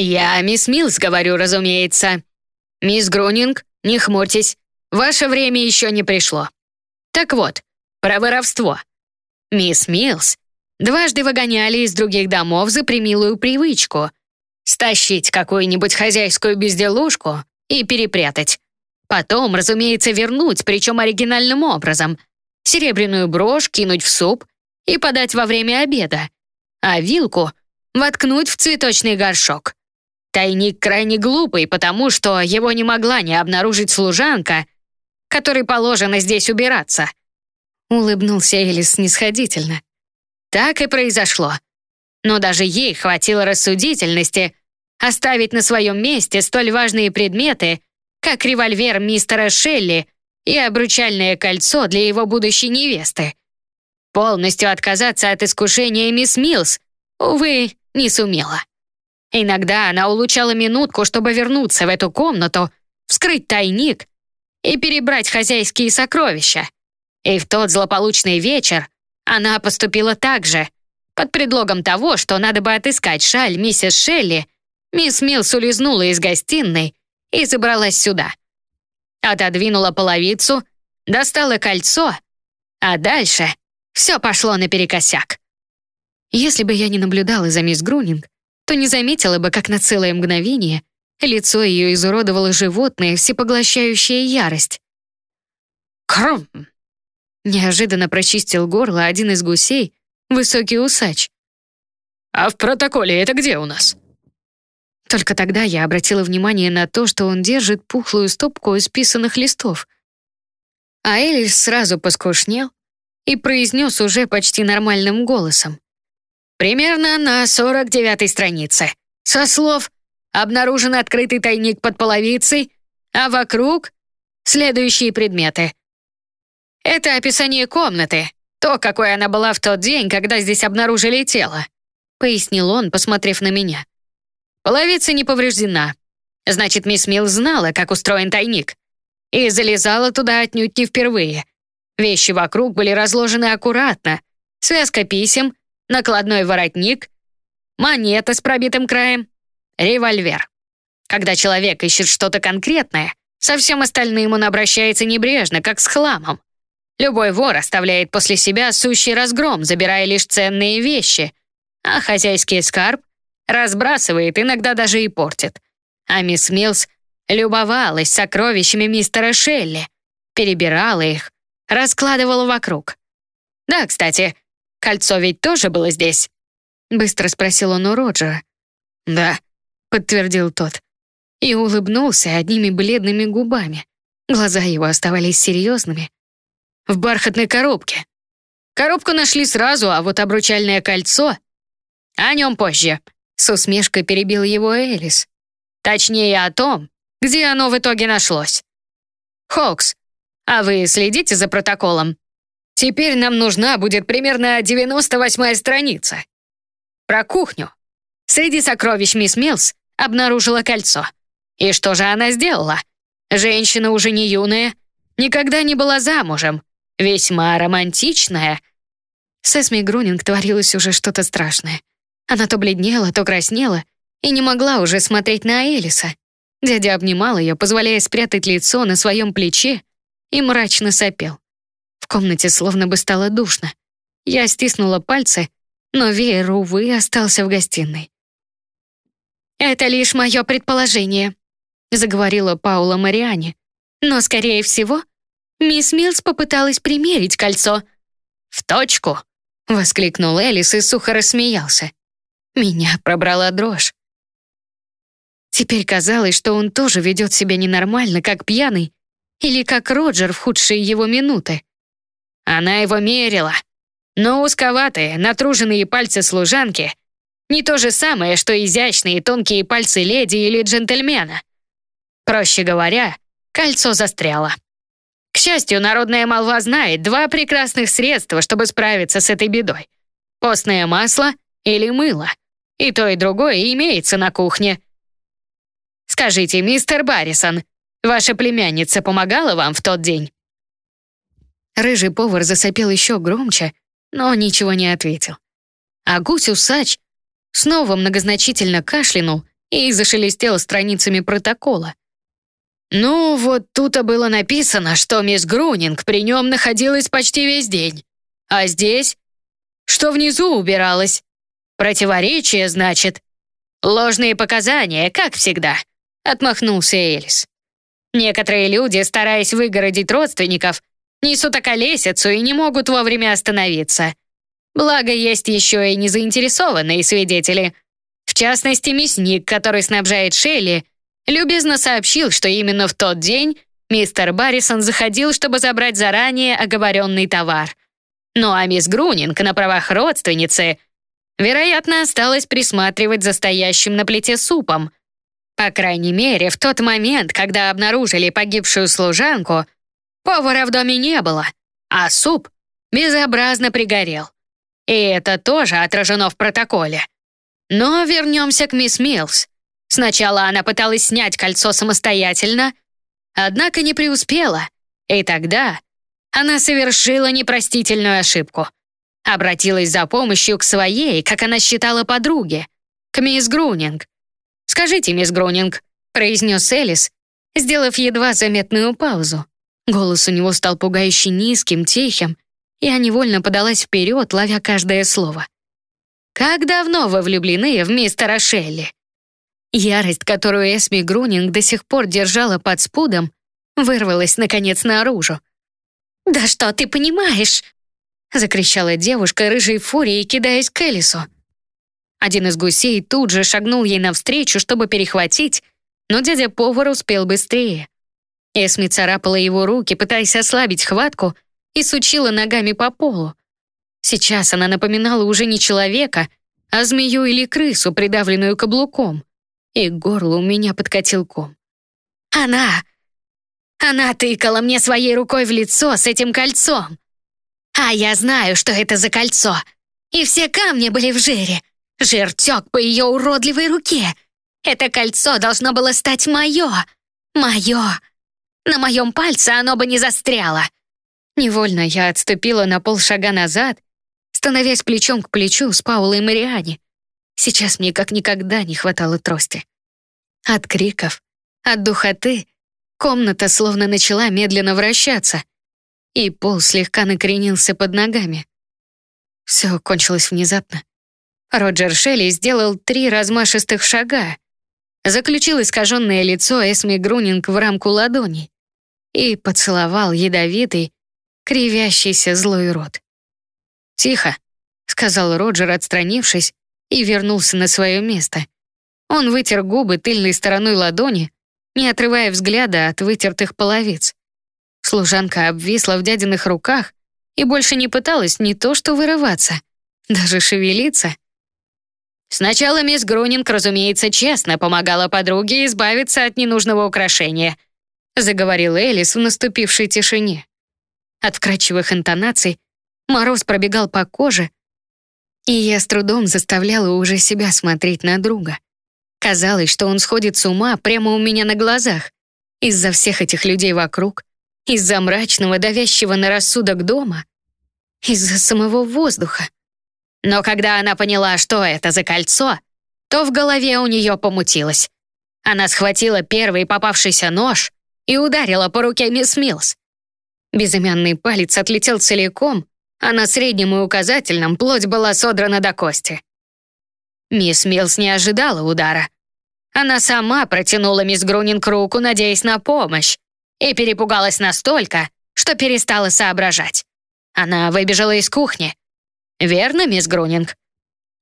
Я мисс Милс говорю, разумеется. Мисс Грунинг, не хмурьтесь, ваше время еще не пришло. Так вот, про воровство. Мисс Милс Дважды выгоняли из других домов за примилую привычку стащить какую-нибудь хозяйскую безделушку и перепрятать. Потом, разумеется, вернуть, причем оригинальным образом. Серебряную брошь кинуть в суп и подать во время обеда, а вилку воткнуть в цветочный горшок. Тайник крайне глупый, потому что его не могла не обнаружить служанка, которой положено здесь убираться. Улыбнулся Элис снисходительно. Так и произошло. Но даже ей хватило рассудительности оставить на своем месте столь важные предметы, как револьвер мистера Шелли и обручальное кольцо для его будущей невесты. Полностью отказаться от искушения мисс Милс, увы, не сумела. Иногда она улучшала минутку, чтобы вернуться в эту комнату, вскрыть тайник и перебрать хозяйские сокровища. И в тот злополучный вечер она поступила так же. Под предлогом того, что надо бы отыскать шаль миссис Шелли, мисс Милс улизнула из гостиной и забралась сюда. Отодвинула половицу, достала кольцо, а дальше все пошло наперекосяк. Если бы я не наблюдала за мисс Грунинг, то не заметила бы, как на целое мгновение лицо ее изуродовало животное, всепоглощающая ярость. «Крум!» Неожиданно прочистил горло один из гусей, высокий усач. «А в протоколе это где у нас?» Только тогда я обратила внимание на то, что он держит пухлую стопку исписанных листов. А Элис сразу поскушнел и произнес уже почти нормальным голосом. «Примерно на 49-й странице. Со слов «Обнаружен открытый тайник под половицей», а вокруг — следующие предметы. Это описание комнаты, то, какой она была в тот день, когда здесь обнаружили тело», — пояснил он, посмотрев на меня. «Половица не повреждена. Значит, мисс Милл знала, как устроен тайник. И залезала туда отнюдь не впервые. Вещи вокруг были разложены аккуратно. Связка писем, накладной воротник, монета с пробитым краем, револьвер. Когда человек ищет что-то конкретное, со всем остальным он обращается небрежно, как с хламом. Любой вор оставляет после себя сущий разгром, забирая лишь ценные вещи, а хозяйский скарб разбрасывает, иногда даже и портит. А мисс Милс любовалась сокровищами мистера Шелли, перебирала их, раскладывала вокруг. «Да, кстати, кольцо ведь тоже было здесь?» Быстро спросил он у Роджера. «Да», — подтвердил тот. И улыбнулся одними бледными губами. Глаза его оставались серьезными, в бархатной коробке. Коробку нашли сразу, а вот обручальное кольцо... О нем позже. С усмешкой перебил его Элис. Точнее, о том, где оно в итоге нашлось. Хокс, а вы следите за протоколом? Теперь нам нужна будет примерно 98-я страница. Про кухню. Среди сокровищ мисс Милс обнаружила кольцо. И что же она сделала? Женщина уже не юная, никогда не была замужем, весьма романтичная. С Эсми Грунинг творилось уже что-то страшное. Она то бледнела, то краснела и не могла уже смотреть на Элиса. Дядя обнимал ее, позволяя спрятать лицо на своем плече, и мрачно сопел. В комнате словно бы стало душно. Я стиснула пальцы, но веер, увы, остался в гостиной. «Это лишь мое предположение», — заговорила Паула Мариане. «Но, скорее всего, мисс Милс попыталась примерить кольцо». «В точку!» — воскликнул Элис и сухо рассмеялся. Меня пробрала дрожь. Теперь казалось, что он тоже ведет себя ненормально, как пьяный, или как Роджер в худшие его минуты. Она его мерила. Но узковатые, натруженные пальцы служанки — не то же самое, что изящные тонкие пальцы леди или джентльмена. Проще говоря, кольцо застряло. К счастью, народная молва знает два прекрасных средства, чтобы справиться с этой бедой. Постное масло или мыло. И то, и другое имеется на кухне. Скажите, мистер Баррисон, ваша племянница помогала вам в тот день?» Рыжий повар засопел еще громче, но ничего не ответил. А гусь-усач снова многозначительно кашлянул и зашелестел страницами протокола. «Ну, вот тут-то было написано, что мисс Грунинг при нем находилась почти весь день. А здесь? Что внизу убиралась? Противоречие, значит? Ложные показания, как всегда», — отмахнулся Элис. «Некоторые люди, стараясь выгородить родственников, несут околесицу и не могут вовремя остановиться. Благо, есть еще и незаинтересованные свидетели. В частности, мясник, который снабжает Шелли, любезно сообщил, что именно в тот день мистер Баррисон заходил, чтобы забрать заранее оговоренный товар. Ну а мисс Грунинг на правах родственницы, вероятно, осталась присматривать за стоящим на плите супом. По крайней мере, в тот момент, когда обнаружили погибшую служанку — Повара в доме не было, а суп безобразно пригорел. И это тоже отражено в протоколе. Но вернемся к мисс Милс. Сначала она пыталась снять кольцо самостоятельно, однако не преуспела. И тогда она совершила непростительную ошибку. Обратилась за помощью к своей, как она считала, подруге, к мисс Грунинг. «Скажите, мисс Грунинг», — произнес Элис, сделав едва заметную паузу. Голос у него стал пугающе низким, тихим. Я невольно подалась вперед, ловя каждое слово. «Как давно вы влюблены в мистера Шелли?» Ярость, которую Эсми Грунинг до сих пор держала под спудом, вырвалась, наконец, наружу. «Да что ты понимаешь?» закричала девушка рыжей фурией, кидаясь к Элису. Один из гусей тут же шагнул ей навстречу, чтобы перехватить, но дядя-повар успел быстрее. Эсми царапала его руки, пытаясь ослабить хватку, и сучила ногами по полу. Сейчас она напоминала уже не человека, а змею или крысу, придавленную каблуком. И горло у меня подкатил ком. «Она! Она тыкала мне своей рукой в лицо с этим кольцом! А я знаю, что это за кольцо! И все камни были в жире! Жир тек по ее уродливой руке! Это кольцо должно было стать мое! Мое!» На моем пальце оно бы не застряло. Невольно я отступила на полшага назад, становясь плечом к плечу с Паулой Мариани. Сейчас мне как никогда не хватало трости. От криков, от духоты комната словно начала медленно вращаться, и пол слегка накренился под ногами. Все кончилось внезапно. Роджер Шелли сделал три размашистых шага, заключил искаженное лицо Эсми Грунинг в рамку ладони и поцеловал ядовитый, кривящийся злой рот. «Тихо», — сказал Роджер, отстранившись, и вернулся на свое место. Он вытер губы тыльной стороной ладони, не отрывая взгляда от вытертых половиц. Служанка обвисла в дядиных руках и больше не пыталась не то что вырываться, даже шевелиться. Сначала мисс Грунинг, разумеется, честно помогала подруге избавиться от ненужного украшения — заговорил Элис в наступившей тишине. От вкрадчивых интонаций мороз пробегал по коже, и я с трудом заставляла уже себя смотреть на друга. Казалось, что он сходит с ума прямо у меня на глазах. Из-за всех этих людей вокруг, из-за мрачного, давящего на рассудок дома. из-за самого воздуха. Но когда она поняла, что это за кольцо, то в голове у нее помутилось. Она схватила первый попавшийся нож и ударила по руке мисс Милс. Безымянный палец отлетел целиком, а на среднем и указательном плоть была содрана до кости. Мисс Милс не ожидала удара. Она сама протянула мисс Грунинг руку, надеясь на помощь, и перепугалась настолько, что перестала соображать. Она выбежала из кухни. «Верно, мисс Грунинг?»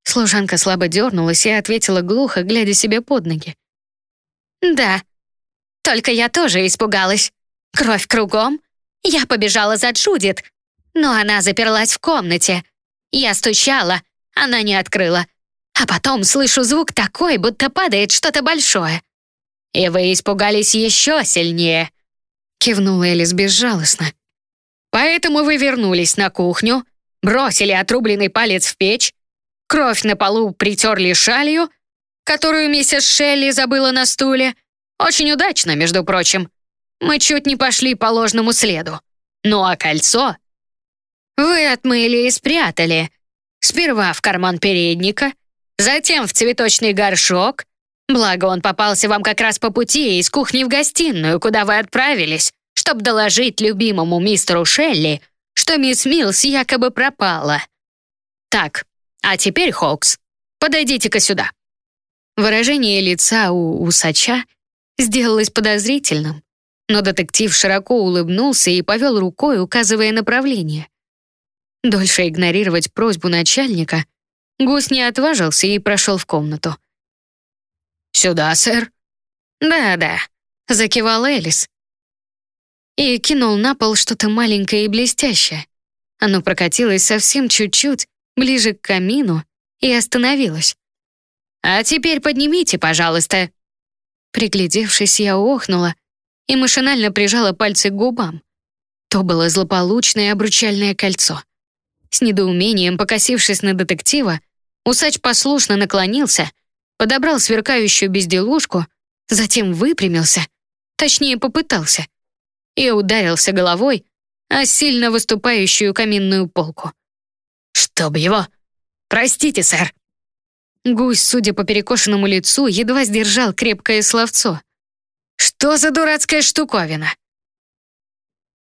Служанка слабо дернулась и ответила глухо, глядя себе под ноги. «Да, только я тоже испугалась. Кровь кругом. Я побежала за Джудит, но она заперлась в комнате. Я стучала, она не открыла. А потом слышу звук такой, будто падает что-то большое. И вы испугались еще сильнее», — кивнула Элис безжалостно. «Поэтому вы вернулись на кухню, бросили отрубленный палец в печь, кровь на полу притерли шалью, которую миссис Шелли забыла на стуле. Очень удачно, между прочим. Мы чуть не пошли по ложному следу. Ну а кольцо вы отмыли и спрятали. Сперва в карман передника, затем в цветочный горшок. Благо он попался вам как раз по пути из кухни в гостиную, куда вы отправились, чтобы доложить любимому мистеру Шелли, что мисс Милс якобы пропала. Так, а теперь, Хоукс, подойдите-ка сюда. Выражение лица у усача сделалось подозрительным, но детектив широко улыбнулся и повел рукой, указывая направление. Дольше игнорировать просьбу начальника гусь не отважился и прошел в комнату. «Сюда, сэр?» «Да-да», — закивал Элис. И кинул на пол что-то маленькое и блестящее. Оно прокатилось совсем чуть-чуть, ближе к камину, и остановилось. «А теперь поднимите, пожалуйста». Приглядевшись, я охнула и машинально прижала пальцы к губам. То было злополучное обручальное кольцо. С недоумением покосившись на детектива, усач послушно наклонился, подобрал сверкающую безделушку, затем выпрямился, точнее попытался, и ударился головой о сильно выступающую каминную полку. «Чтоб его! Простите, сэр!» Гусь, судя по перекошенному лицу, едва сдержал крепкое словцо. «Что за дурацкая штуковина?»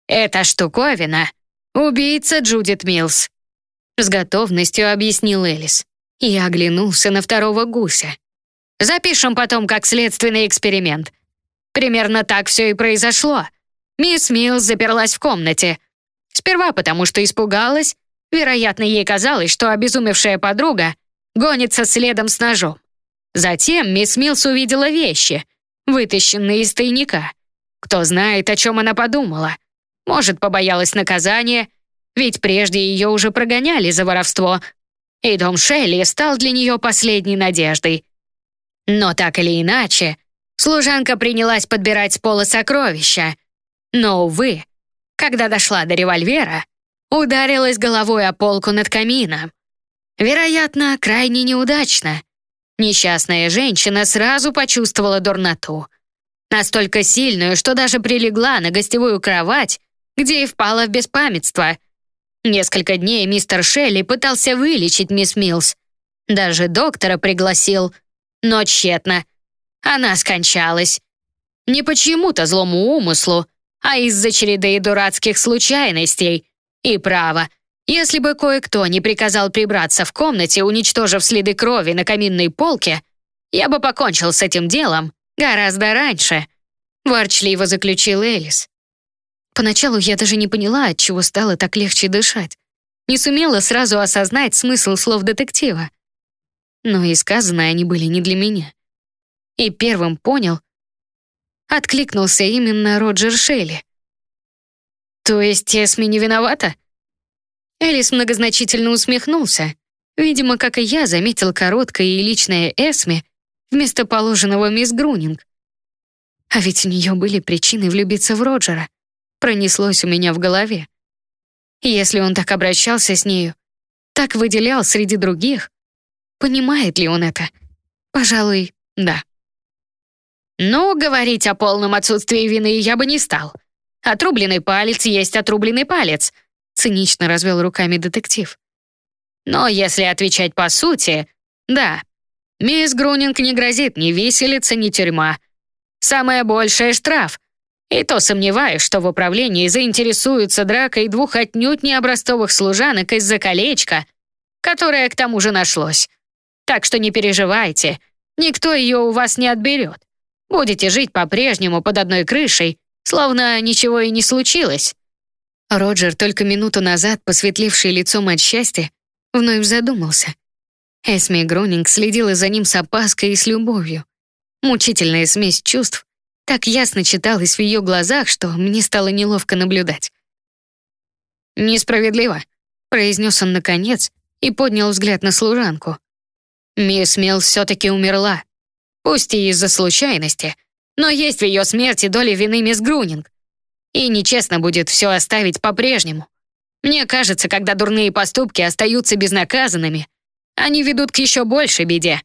«Эта штуковина — убийца Джудит Милс», с готовностью объяснил Элис. Я оглянулся на второго гуся. Запишем потом как следственный эксперимент. Примерно так все и произошло. Мисс Милс заперлась в комнате. Сперва потому, что испугалась. Вероятно, ей казалось, что обезумевшая подруга гонится следом с ножом. Затем мисс Милс увидела вещи, вытащенные из тайника. Кто знает, о чем она подумала. Может, побоялась наказания — ведь прежде ее уже прогоняли за воровство, и дом Шелли стал для нее последней надеждой. Но так или иначе, служанка принялась подбирать с пола сокровища. Но, увы, когда дошла до револьвера, ударилась головой о полку над камином. Вероятно, крайне неудачно. Несчастная женщина сразу почувствовала дурноту. Настолько сильную, что даже прилегла на гостевую кровать, где и впала в беспамятство — Несколько дней мистер Шелли пытался вылечить мисс Милс. Даже доктора пригласил, но тщетно. Она скончалась. Не почему-то злому умыслу, а из-за череды дурацких случайностей. И право, если бы кое-кто не приказал прибраться в комнате, уничтожив следы крови на каминной полке, я бы покончил с этим делом гораздо раньше», — ворчливо заключил Элис. Поначалу я даже не поняла, от чего стало так легче дышать. Не сумела сразу осознать смысл слов детектива. Но и сказанные они были не для меня. И первым понял, откликнулся именно Роджер Шелли. «То есть Эсми не виновата?» Элис многозначительно усмехнулся. Видимо, как и я, заметил короткое и личное Эсми вместо положенного мисс Грунинг. А ведь у нее были причины влюбиться в Роджера пронеслось у меня в голове. Если он так обращался с нею, так выделял среди других, понимает ли он это? Пожалуй, да. Ну, говорить о полном отсутствии вины я бы не стал. Отрубленный палец есть отрубленный палец. цинично развел руками детектив. Но если отвечать по сути, да, мисс Грунинг не грозит ни виселица, ни тюрьма. Самое большее — штраф. И то сомневаюсь, что в управлении заинтересуются дракой двух отнюдь не образцовых служанок из-за колечка, которое к тому же нашлось. Так что не переживайте, никто ее у вас не отберет. Будете жить по-прежнему под одной крышей, словно ничего и не случилось». Роджер, только минуту назад посветливший лицом от счастья, вновь задумался. Эсми Гронинг следила за ним с опаской и с любовью. Мучительная смесь чувств так ясно читалась в ее глазах, что мне стало неловко наблюдать. «Несправедливо», — произнес он наконец и поднял взгляд на служанку. «Мисс Милл все-таки умерла. Пусть и из-за случайности, но есть в ее смерти доля вины мисс Грунинг. И нечестно будет все оставить по-прежнему. Мне кажется, когда дурные поступки остаются безнаказанными, они ведут к еще большей беде.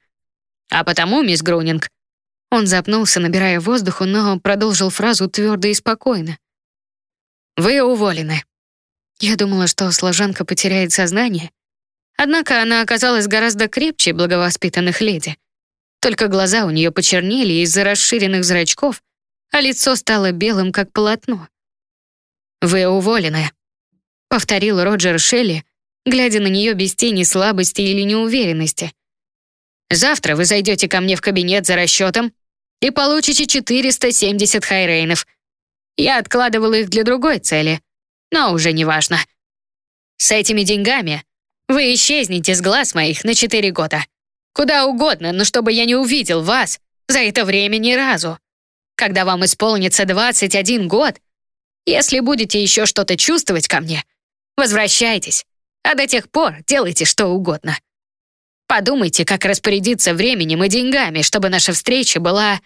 А потому, мисс Грунинг, он запнулся, набирая воздуху, но продолжил фразу твердо и спокойно. «Вы уволены». Я думала, что служанка потеряет сознание. Однако она оказалась гораздо крепче благовоспитанных леди. Только глаза у нее почернели из-за расширенных зрачков, а лицо стало белым, как полотно. «Вы уволены», — повторил Роджер Шелли, глядя на нее без тени слабости или неуверенности. Завтра вы зайдете ко мне в кабинет за расчетом и получите 470 хайрейнов. Я откладывал их для другой цели, но уже не важно. С этими деньгами вы исчезнете с глаз моих на 4 года. Куда угодно, но чтобы я не увидел вас за это время ни разу. Когда вам исполнится 21 год, если будете еще что-то чувствовать ко мне, возвращайтесь, а до тех пор делайте что угодно. Подумайте, как распорядиться временем и деньгами, чтобы наша встреча была...»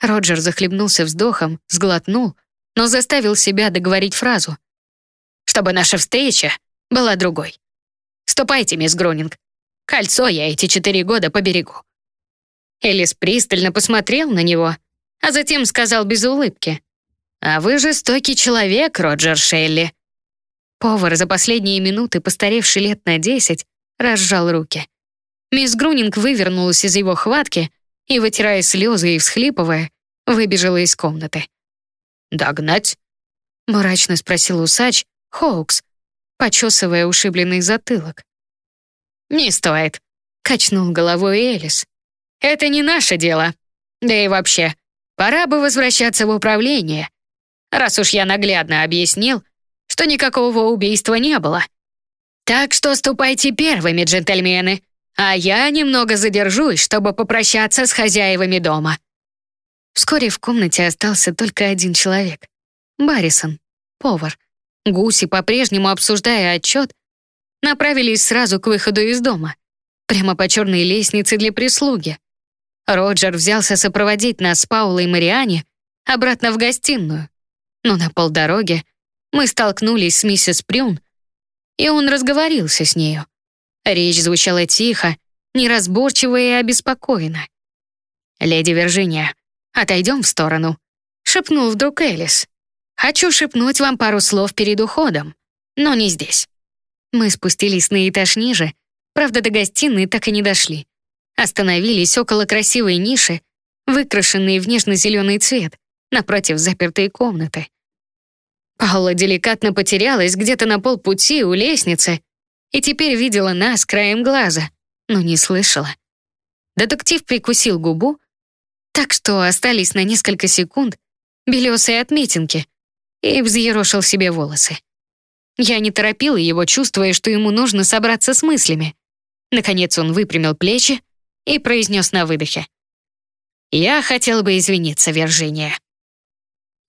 Роджер захлебнулся вздохом, сглотнул, но заставил себя договорить фразу. «Чтобы наша встреча была другой. Ступайте, мисс Гронинг. Кольцо я эти четыре года поберегу». Элис пристально посмотрел на него, а затем сказал без улыбки. «А вы жестокий человек, Роджер Шелли». Повар за последние минуты, постаревший лет на десять, разжал руки. Мисс Грунинг вывернулась из его хватки и, вытирая слезы и всхлипывая, выбежала из комнаты. «Догнать?» — мрачно спросил усач Хоукс, почесывая ушибленный затылок. «Не стоит», — качнул головой Элис. «Это не наше дело. Да и вообще, пора бы возвращаться в управление, раз уж я наглядно объяснил, что никакого убийства не было. Так что ступайте первыми, джентльмены, а я немного задержусь, чтобы попрощаться с хозяевами дома». Вскоре в комнате остался только один человек. Баррисон, повар. Гуси, по-прежнему обсуждая отчет, направились сразу к выходу из дома, прямо по черной лестнице для прислуги. Роджер взялся сопроводить нас с Паулой и Мариане обратно в гостиную, но на полдороге мы столкнулись с миссис Прюн, и он разговорился с нею. Речь звучала тихо, неразборчиво и обеспокоенно. «Леди Виржиния, отойдем в сторону», — шепнул вдруг Элис. «Хочу шепнуть вам пару слов перед уходом, но не здесь». Мы спустились на этаж ниже, правда, до гостиной так и не дошли. Остановились около красивой ниши, выкрашенной в нежно-зеленый цвет, напротив запертой комнаты. Паула деликатно потерялась где-то на полпути у лестницы и теперь видела нас краем глаза, но не слышала. Детектив прикусил губу, так что остались на несколько секунд белесые отметинки и взъерошил себе волосы. Я не торопила его, чувствуя, что ему нужно собраться с мыслями. Наконец он выпрямил плечи и произнес на выдохе. «Я хотел бы извиниться, Виржиния».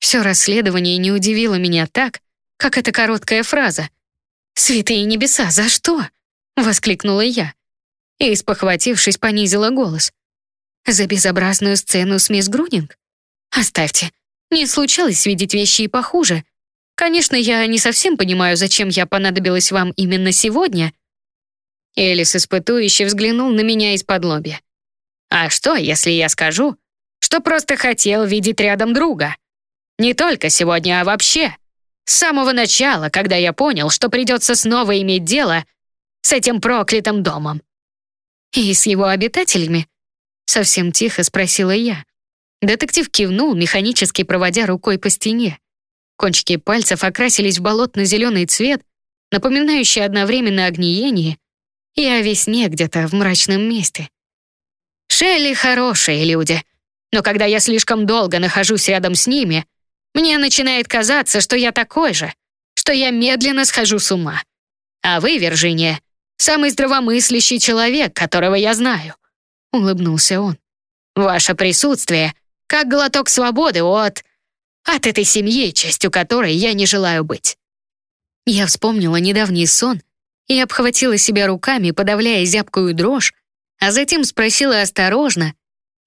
Все расследование не удивило меня так, как эта короткая фраза. «Святые небеса, за что?» — воскликнула я. И, спохватившись, понизила голос. «За безобразную сцену с мисс Грунинг? Оставьте. Не случалось видеть вещи и похуже. Конечно, я не совсем понимаю, зачем я понадобилась вам именно сегодня». Элис испытующе взглянул на меня из-под лобья. «А что, если я скажу, что просто хотел видеть рядом друга?» Не только сегодня, а вообще. С самого начала, когда я понял, что придется снова иметь дело с этим проклятым домом. «И с его обитателями?» Совсем тихо спросила я. Детектив кивнул, механически проводя рукой по стене. Кончики пальцев окрасились в болотно-зеленый цвет, напоминающий одновременно о гниении и о весне где-то в мрачном месте. Шелли хорошие люди, но когда я слишком долго нахожусь рядом с ними, мне начинает казаться, что я такой же, что я медленно схожу с ума. А вы, Виржиния, самый здравомыслящий человек, которого я знаю», — улыбнулся он. «Ваше присутствие — как глоток свободы от... от этой семьи, частью которой я не желаю быть». Я вспомнила недавний сон и обхватила себя руками, подавляя зябкую дрожь, а затем спросила осторожно,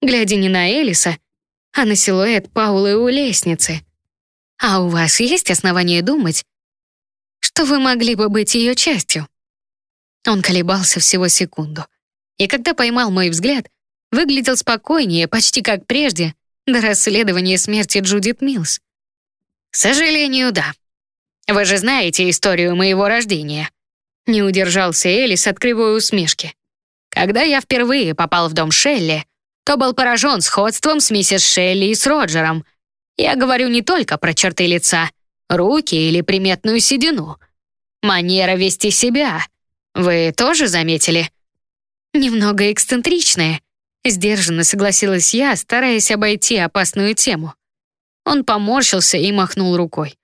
глядя не на Элиса, а на силуэт Паулы у лестницы. «А у вас есть основания думать, что вы могли бы быть ее частью?» Он колебался всего секунду, и когда поймал мой взгляд, выглядел спокойнее, почти как прежде, до расследования смерти Джудит Милс. «К сожалению, да. Вы же знаете историю моего рождения». Не удержался Элис от кривой усмешки. Когда я впервые попал в дом Шелли, то был поражен сходством с миссис Шелли и с Роджером. Я говорю не только про черты лица, руки или приметную седину. Манера вести себя. Вы тоже заметили? Немного эксцентричная. Сдержанно согласилась я, стараясь обойти опасную тему. Он поморщился и махнул рукой.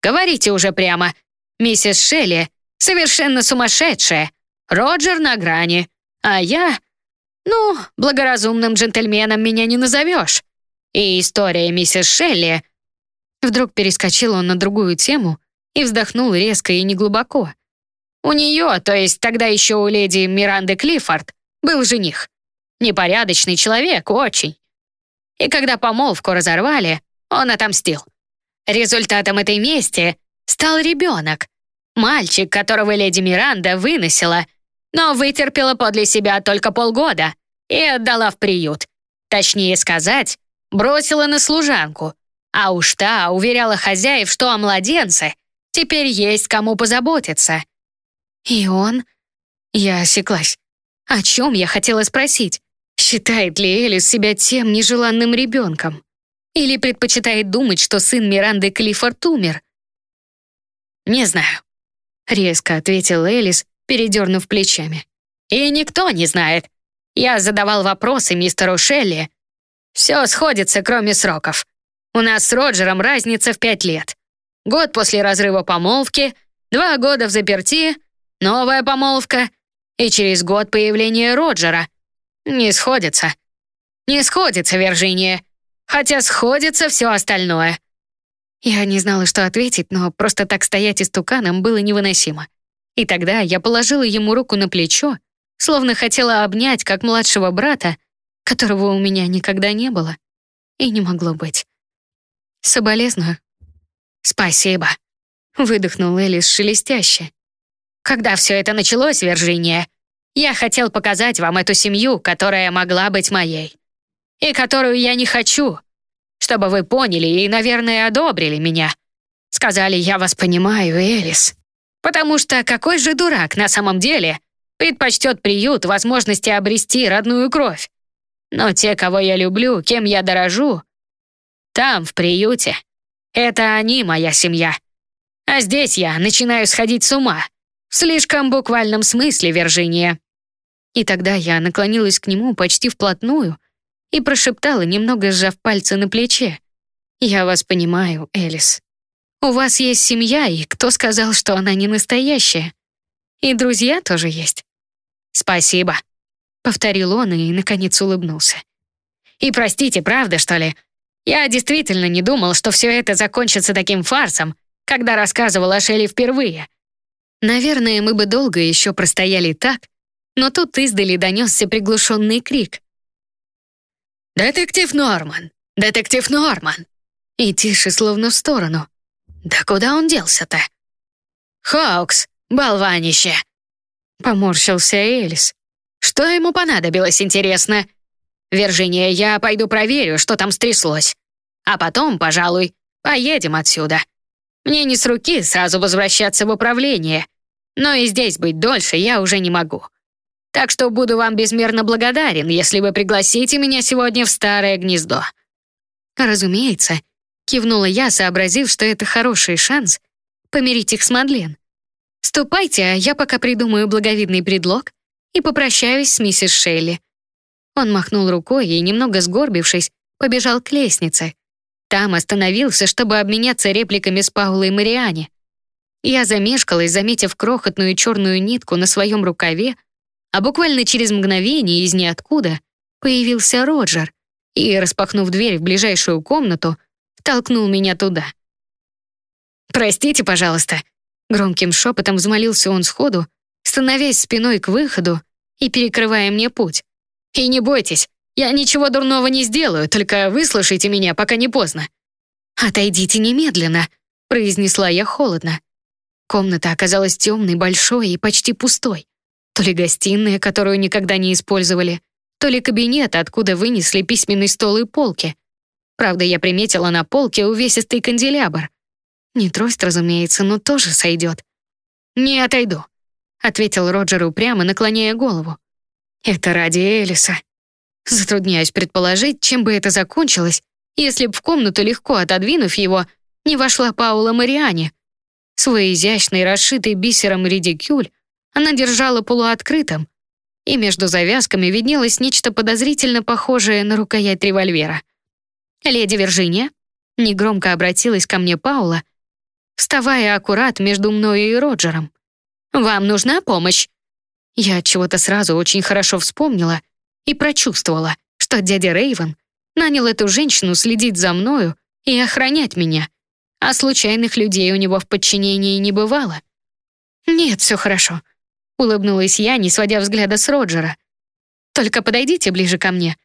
«Говорите уже прямо. Миссис Шелли совершенно сумасшедшая. Роджер на грани. А я... Ну, благоразумным джентльменом меня не назовешь. И история миссис Шелли... Вдруг перескочил он на другую тему и вздохнул резко и неглубоко. У нее, то есть тогда еще у леди Миранды Клиффорд, был жених. Непорядочный человек, очень. И когда помолвку разорвали, он отомстил. Результатом этой мести стал ребенок. Мальчик, которого леди Миранда выносила но вытерпела подле себя только полгода и отдала в приют. Точнее сказать, бросила на служанку. А уж та уверяла хозяев, что о младенце теперь есть кому позаботиться. И он... Я осеклась. О чем я хотела спросить? Считает ли Элис себя тем нежеланным ребенком? Или предпочитает думать, что сын Миранды Клиффорд умер? «Не знаю», — резко ответил Элис, передернув плечами. «И никто не знает. Я задавал вопросы мистеру Шелли. Все сходится, кроме сроков. У нас с Роджером разница в пять лет. Год после разрыва помолвки, два года в заперти, новая помолвка и через год появления Роджера. Не сходится. Не сходится, Виржиния. Хотя сходится все остальное». Я не знала, что ответить, но просто так стоять истуканом было невыносимо. И тогда я положила ему руку на плечо, словно хотела обнять как младшего брата, которого у меня никогда не было и не могло быть. Соболезную. «Спасибо», — выдохнул Элис шелестяще. «Когда все это началось, Виржиния, я хотел показать вам эту семью, которая могла быть моей. И которую я не хочу, чтобы вы поняли и, наверное, одобрили меня. Сказали, я вас понимаю, Элис. Потому что какой же дурак на самом деле предпочтет приют возможности обрести родную кровь? Но те, кого я люблю, кем я дорожу, там, в приюте, это они моя семья. А здесь я начинаю сходить с ума. В слишком буквальном смысле, Виржиния. И тогда я наклонилась к нему почти вплотную и прошептала, немного сжав пальцы на плече. «Я вас понимаю, Элис». У вас есть семья, и кто сказал, что она не настоящая? И друзья тоже есть. Спасибо, повторил он и, наконец, улыбнулся. И простите, правда, что ли? Я действительно не думал, что все это закончится таким фарсом, когда рассказывал о Шелли впервые. Наверное, мы бы долго еще простояли так, но тут издали донесся приглушенный крик. «Детектив Норман! Детектив Норман!» И тише, словно в сторону. Да куда он делся-то? Хоукс, болванище. Поморщился Элис. Что ему понадобилось, интересно? Виржиния, я пойду проверю, что там стряслось. А потом, пожалуй, поедем отсюда. Мне не с руки сразу возвращаться в управление, но и здесь быть дольше я уже не могу. Так что буду вам безмерно благодарен, если вы пригласите меня сегодня в старое гнездо». «Разумеется», — кивнула я, сообразив, что это хороший шанс помирить их с Мадлен. «Ступайте, а я пока придумаю благовидный предлог и попрощаюсь с миссис Шелли». Он махнул рукой и, немного сгорбившись, побежал к лестнице. Там остановился, чтобы обменяться репликами с Паулой и Мариане. Я замешкалась, заметив крохотную черную нитку на своем рукаве, а буквально через мгновение из ниоткуда появился Роджер и, распахнув дверь в ближайшую комнату, толкнул меня туда. «Простите, пожалуйста», — громким шепотом взмолился он сходу, становясь спиной к выходу и перекрывая мне путь. «И не бойтесь, я ничего дурного не сделаю, только выслушайте меня, пока не поздно». «Отойдите немедленно», — произнесла я холодно. Комната оказалась темной, большой и почти пустой. То ли гостиная, которую никогда не использовали, то ли кабинет, откуда вынесли письменный стол и полки. Правда, я приметила на полке увесистый канделябр. Не трость, разумеется, но тоже сойдет. «Не отойду», — ответил Роджер упрямо, наклоняя голову. «Это ради Элиса». Затрудняюсь предположить, чем бы это закончилось, если б в комнату, легко отодвинув его, не вошла Паула Мариани. Свой изящный, расшитый бисером редикюль она держала полуоткрытым, и между завязками виднелось нечто подозрительно похожее на рукоять револьвера. «Леди Виржиния?» — негромко обратилась ко мне Паула, вставая аккурат между мною и Роджером. «Вам нужна помощь?» Я чего-то сразу очень хорошо вспомнила и прочувствовала, что дядя Рейвен нанял эту женщину следить за мною и охранять меня, а случайных людей у него в подчинении не бывало. «Нет, все хорошо», — улыбнулась я, не сводя взгляда с Роджера. «Только подойдите ближе ко мне».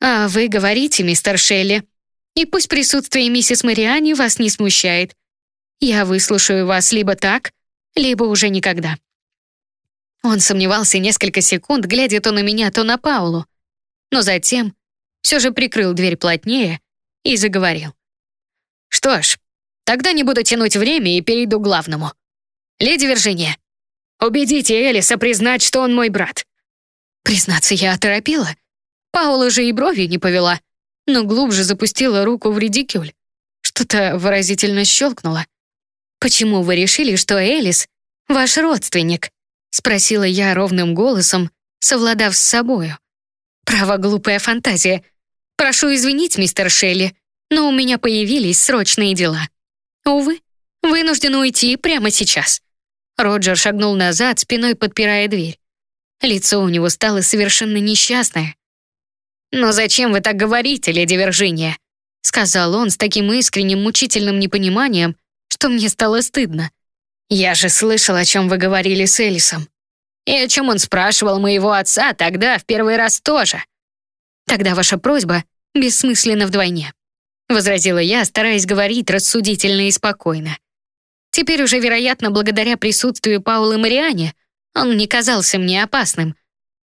«А вы говорите, мистер Шелли, и пусть присутствие миссис Мариани вас не смущает. Я выслушаю вас либо так, либо уже никогда». Он сомневался несколько секунд, глядя то на меня, то на Паулу, но затем все же прикрыл дверь плотнее и заговорил. «Что ж, тогда не буду тянуть время и перейду к главному. Леди Виржиния, убедите Элиса признать, что он мой брат». Признаться, я оторопела. Паула же и бровью не повела, но глубже запустила руку в редикюль. Что-то выразительно щелкнуло. «Почему вы решили, что Элис — ваш родственник?» — спросила я ровным голосом, совладав с собою. «Право, глупая фантазия. Прошу извинить, мистер Шелли, но у меня появились срочные дела. Увы, вынужден уйти прямо сейчас». Роджер шагнул назад, спиной подпирая дверь. Лицо у него стало совершенно несчастное. «Но зачем вы так говорите, леди Виржиния?» сказал он с таким искренним мучительным непониманием, что мне стало стыдно. «Я же слышал, о чем вы говорили с Элисом. И о чем он спрашивал моего отца тогда, в первый раз тоже. Тогда ваша просьба бессмысленна вдвойне», возразила я, стараясь говорить рассудительно и спокойно. Теперь уже, вероятно, благодаря присутствию Паулы Мариане, он не казался мне опасным.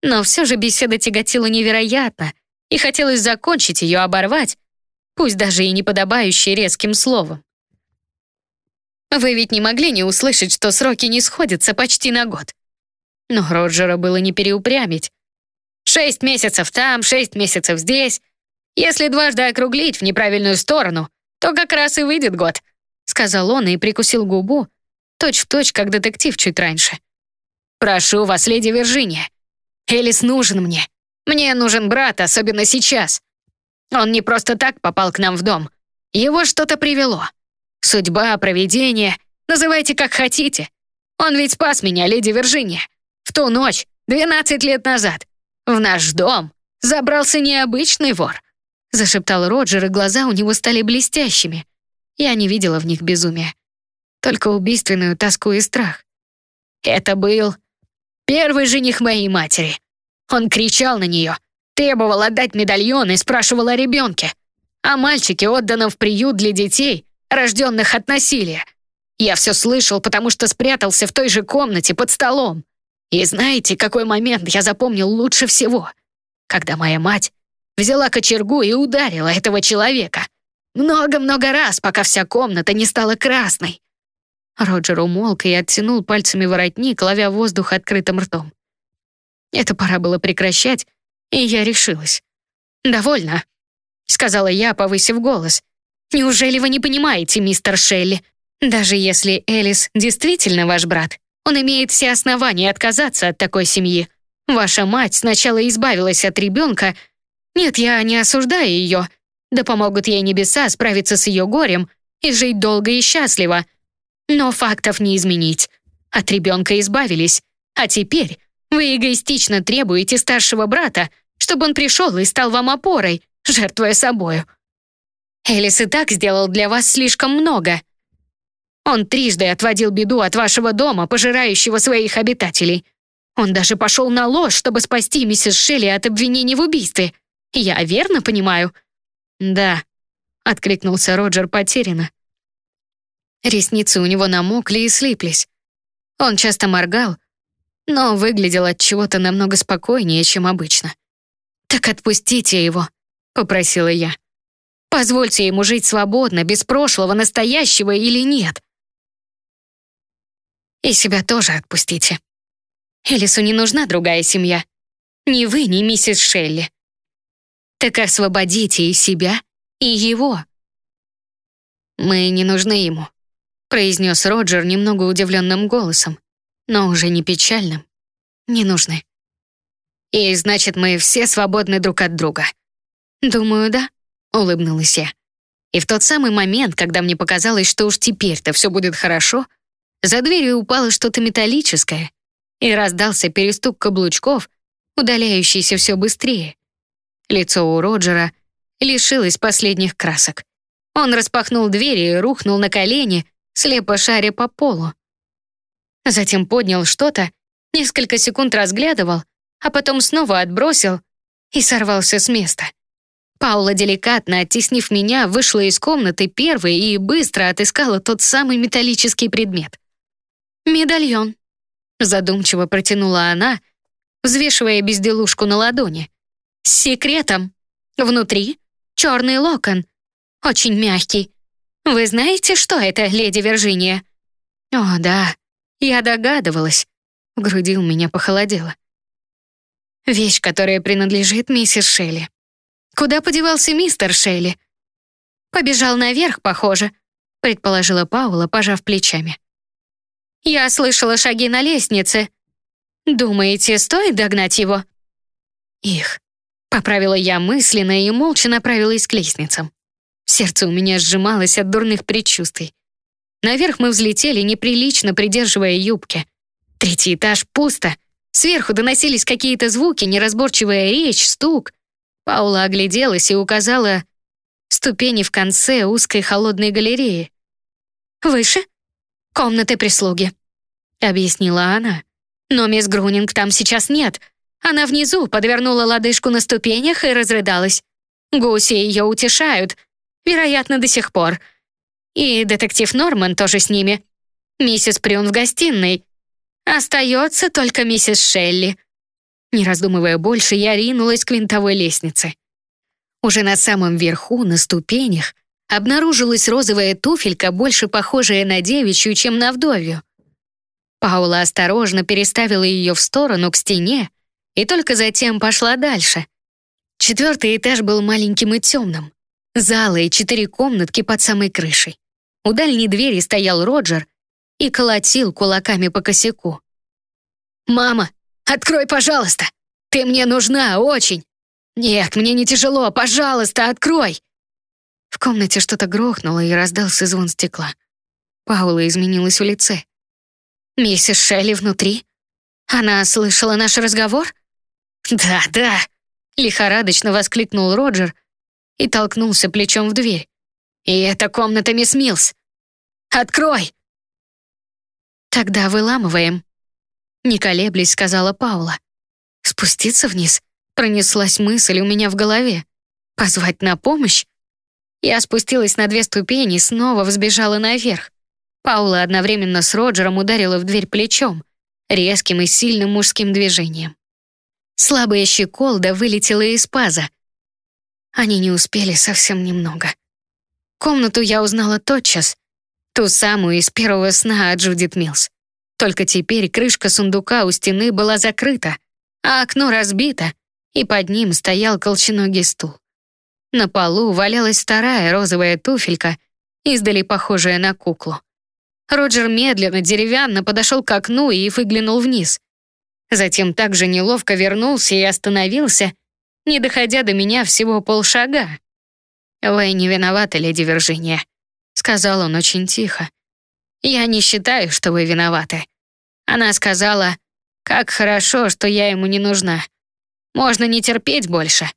Но все же беседа тяготила невероятно, и хотелось закончить ее, оборвать, пусть даже и не подобающей резким словом. Вы ведь не могли не услышать, что сроки не сходятся почти на год. Но Роджера было не переупрямить. Шесть месяцев там, шесть месяцев здесь. Если дважды округлить в неправильную сторону, то как раз и выйдет год, сказал он и прикусил губу, точь в точь, как детектив чуть раньше. Прошу вас, леди Виржиния. Элис нужен мне. Мне нужен брат, особенно сейчас. Он не просто так попал к нам в дом. Его что-то привело. Судьба, провидение, называйте как хотите. Он ведь спас меня, леди Виржиния. В ту ночь, 12 лет назад. В наш дом забрался необычный вор. Зашептал Роджер, и глаза у него стали блестящими. Я не видела в них безумия. Только убийственную тоску и страх. Это был первый жених моей матери. Он кричал на нее, требовал отдать медальон и спрашивал о ребенке. О мальчике, отданном в приют для детей, рожденных от насилия. Я все слышал, потому что спрятался в той же комнате под столом. И знаете, какой момент я запомнил лучше всего? Когда моя мать взяла кочергу и ударила этого человека. Много-много раз, пока вся комната не стала красной. Роджер умолк и оттянул пальцами воротник, ловя воздух открытым ртом. Это пора было прекращать, и я решилась. «Довольно», — сказала я, повысив голос. «Неужели вы не понимаете, мистер Шелли? Даже если Элис действительно ваш брат, он имеет все основания отказаться от такой семьи. Ваша мать сначала избавилась от ребенка. Нет, я не осуждаю ее. Да помогут ей небеса справиться с ее горем и жить долго и счастливо. Но фактов не изменить. От ребенка избавились. А теперь вы эгоистично требуете старшего брата, чтобы он пришел и стал вам опорой, жертвуя собою. Элис и так сделал для вас слишком много. Он трижды отводил беду от вашего дома, пожирающего своих обитателей. Он даже пошел на ложь, чтобы спасти миссис Шелли от обвинений в убийстве. Я верно понимаю?» «Да», — откликнулся Роджер потерянно. Ресницы у него намокли и слиплись. Он часто моргал, но выглядел от чего-то намного спокойнее, чем обычно. «Так отпустите его», — попросила я. «Позвольте ему жить свободно, без прошлого, настоящего или нет». «И себя тоже отпустите. Элису не нужна другая семья. Ни вы, ни миссис Шелли. Так освободите и себя, и его». «Мы не нужны ему», — произнес Роджер немного удивленным голосом, но уже не печальным. «Не нужны». И значит, мы все свободны друг от друга. Думаю, да, улыбнулась я. И в тот самый момент, когда мне показалось, что уж теперь-то все будет хорошо, за дверью упало что-то металлическое, и раздался перестук каблучков, удаляющийся все быстрее. Лицо у Роджера лишилось последних красок. Он распахнул дверь и рухнул на колени, слепо шаря по полу. Затем поднял что-то, несколько секунд разглядывал, а потом снова отбросил и сорвался с места. Паула, деликатно оттеснив меня, вышла из комнаты первой и быстро отыскала тот самый металлический предмет. «Медальон», — задумчиво протянула она, взвешивая безделушку на ладони. «С секретом. Внутри черный локон. Очень мягкий. Вы знаете, что это, леди Виржиния?» «О, да, я догадывалась». В груди у меня похолодело. Вещь, которая принадлежит миссис Шелли. Куда подевался мистер Шелли? Побежал наверх, похоже, предположила Паула, пожав плечами. Я слышала шаги на лестнице. Думаете, стоит догнать его? Их. Поправила я мысленно и молча направилась к лестницам. Сердце у меня сжималось от дурных предчувствий. Наверх мы взлетели, неприлично придерживая юбки. Третий этаж пусто — Сверху доносились какие-то звуки, неразборчивая речь, стук. Паула огляделась и указала ступени в конце узкой холодной галереи. «Выше? Комнаты прислуги», — объяснила она. «Но мисс Грунинг там сейчас нет. Она внизу подвернула лодыжку на ступенях и разрыдалась. Гуси ее утешают, вероятно, до сих пор. И детектив Норман тоже с ними. Миссис Прюн в гостиной. Остается только миссис Шелли. Не раздумывая больше, я ринулась к винтовой лестнице. Уже на самом верху, на ступенях, обнаружилась розовая туфелька, больше похожая на девичью, чем на вдовью. Паула осторожно переставила ее в сторону, к стене, и только затем пошла дальше. Четвертый этаж был маленьким и темным. Залы и четыре комнатки под самой крышей. У дальней двери стоял Роджер и колотил кулаками по косяку. «Мама, открой, пожалуйста! Ты мне нужна, очень! Нет, мне не тяжело, пожалуйста, открой!» В комнате что-то грохнуло и раздался звон стекла. Паула изменилась в лице. «Миссис Шелли внутри? Она слышала наш разговор?» «Да, да!» — лихорадочно воскликнул Роджер и толкнулся плечом в дверь. «И это комната мисс Милс! Открой!» «Тогда выламываем», — не колеблясь, сказала Паула. «Спуститься вниз?» — пронеслась мысль у меня в голове. «Позвать на помощь?» Я спустилась на две ступени и снова взбежала наверх. Паула одновременно с Роджером ударила в дверь плечом, резким и сильным мужским движением. Слабая щеколда вылетела из паза. Они не успели совсем немного. Комнату я узнала тотчас. Ту самую из первого сна от Джудит Милс. Только теперь крышка сундука у стены была закрыта, а окно разбито, и под ним стоял колченогий стул. На полу валялась вторая розовая туфелька, издали похожая на куклу. Роджер медленно, деревянно подошел к окну и выглянул вниз. Затем также неловко вернулся и остановился, не доходя до меня всего полшага. «Вы не виноваты, леди Виржиния», — сказал он очень тихо. «Я не считаю, что вы виноваты». Она сказала, «Как хорошо, что я ему не нужна. Можно не терпеть больше».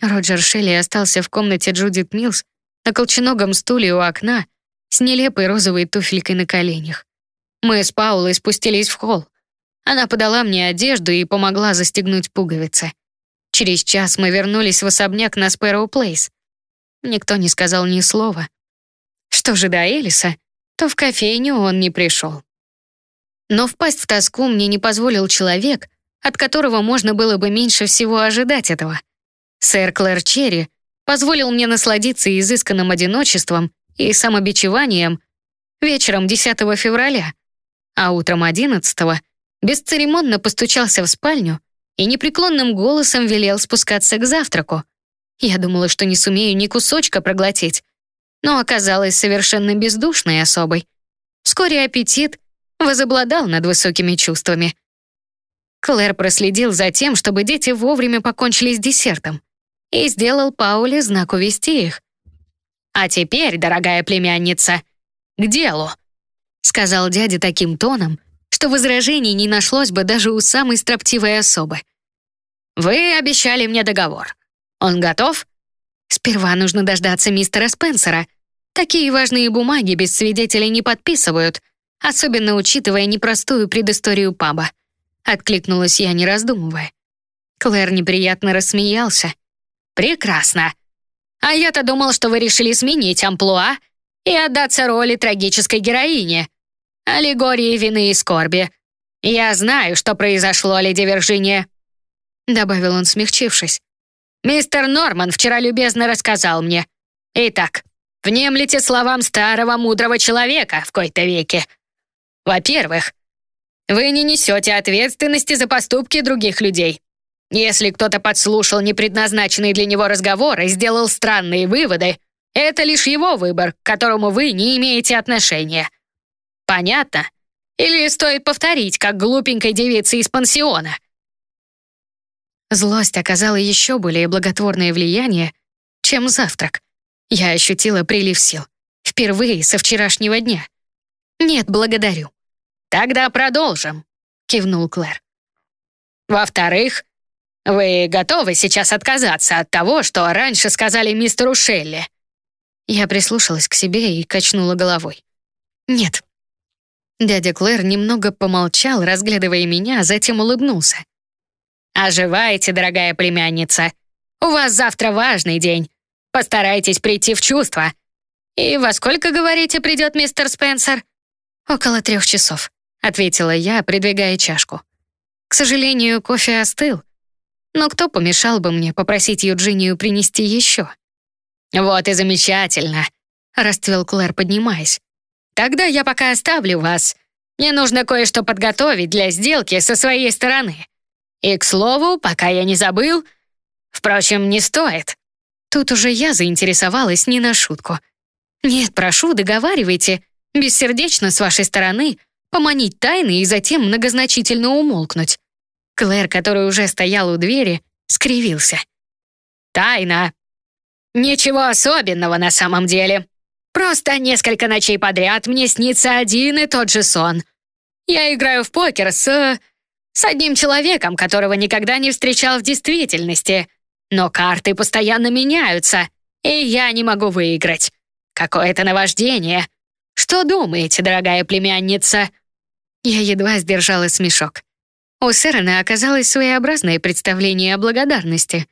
Роджер Шелли остался в комнате Джудит Милс на колченогом стуле у окна с нелепой розовой туфелькой на коленях. Мы с Паулой спустились в холл. Она подала мне одежду и помогла застегнуть пуговицы. Через час мы вернулись в особняк на Спэроу Плейс. Никто не сказал ни слова. Что же до Элиса, то в кофейню он не пришел. Но впасть в тоску мне не позволил человек, от которого можно было бы меньше всего ожидать этого. Сэр Клэр Черри позволил мне насладиться изысканным одиночеством и самобичеванием вечером 10 февраля, а утром 11 бесцеремонно постучался в спальню и непреклонным голосом велел спускаться к завтраку. Я думала, что не сумею ни кусочка проглотить, но оказалась совершенно бездушной особой. Вскоре аппетит возобладал над высокими чувствами. Клэр проследил за тем, чтобы дети вовремя покончили с десертом, и сделал Пауле знак увести их. «А теперь, дорогая племянница, к делу», сказал дядя таким тоном, что возражений не нашлось бы даже у самой строптивой особы. «Вы обещали мне договор. Он готов?» «Сперва нужно дождаться мистера Спенсера. Такие важные бумаги без свидетелей не подписывают, особенно учитывая непростую предысторию паба». Откликнулась я, не раздумывая. Клэр неприятно рассмеялся. «Прекрасно. А я-то думал, что вы решили сменить амплуа и отдаться роли трагической героини аллегории вины и скорби. Я знаю, что произошло, леди Виржиния», — добавил он, смягчившись. «Мистер Норман вчера любезно рассказал мне. Итак, внемлите словам старого мудрого человека в кои-то веке. Во-первых, вы не несете ответственности за поступки других людей. Если кто-то подслушал непредназначенный для него разговор и сделал странные выводы, это лишь его выбор, к которому вы не имеете отношения. Понятно? Или стоит повторить, как глупенькой девице из пансиона? Злость оказала еще более благотворное влияние, чем завтрак. Я ощутила прилив сил. Впервые со вчерашнего дня. «Нет, благодарю». «Тогда продолжим», — кивнул Клэр. «Во-вторых, вы готовы сейчас отказаться от того, что раньше сказали мистеру Шелли?» Я прислушалась к себе и качнула головой. «Нет, Дядя Клэр немного помолчал, разглядывая меня, а затем улыбнулся. «Оживайте, дорогая племянница. У вас завтра важный день. Постарайтесь прийти в чувство. И во сколько, говорите, придет мистер Спенсер?» «Около трех часов», — ответила я, придвигая чашку. «К сожалению, кофе остыл. Но кто помешал бы мне попросить Юджинию принести еще?» «Вот и замечательно», — расцвел Клэр, поднимаясь. Тогда я пока оставлю вас. Мне нужно кое-что подготовить для сделки со своей стороны. И, к слову, пока я не забыл... Впрочем, не стоит. Тут уже я заинтересовалась не на шутку. Нет, прошу, договаривайте. Бессердечно с вашей стороны поманить тайны и затем многозначительно умолкнуть. Клэр, который уже стоял у двери, скривился. «Тайна. Ничего особенного на самом деле. Просто несколько ночей подряд мне снится один и тот же сон. Я играю в покер с... с одним человеком, которого никогда не встречал в действительности. Но карты постоянно меняются, и я не могу выиграть. Какое-то наваждение. Что думаете, дорогая племянница?» Я едва сдержала смешок. У Сэрона оказалось своеобразное представление о благодарности.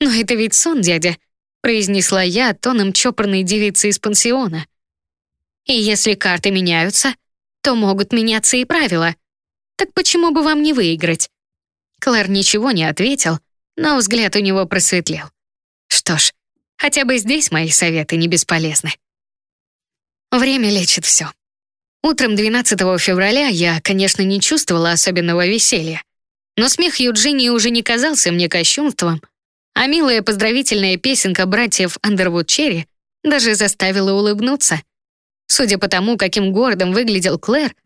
«Но это ведь сон, дядя произнесла я тоном чопорной девицы из пансиона. И если карты меняются, то могут меняться и правила. Так почему бы вам не выиграть? Клэр ничего не ответил, но взгляд у него просветлел. Что ж, Хотя бы здесь мои советы не бесполезны. Время лечит все. Утром 12 февраля я, конечно, не чувствовала особенного веселья. Но смех Юджини уже не казался мне кощунством, а милая поздравительная песенка братьев Андервуд Черри даже заставила улыбнуться. Судя по тому, каким гордым выглядел Клэр,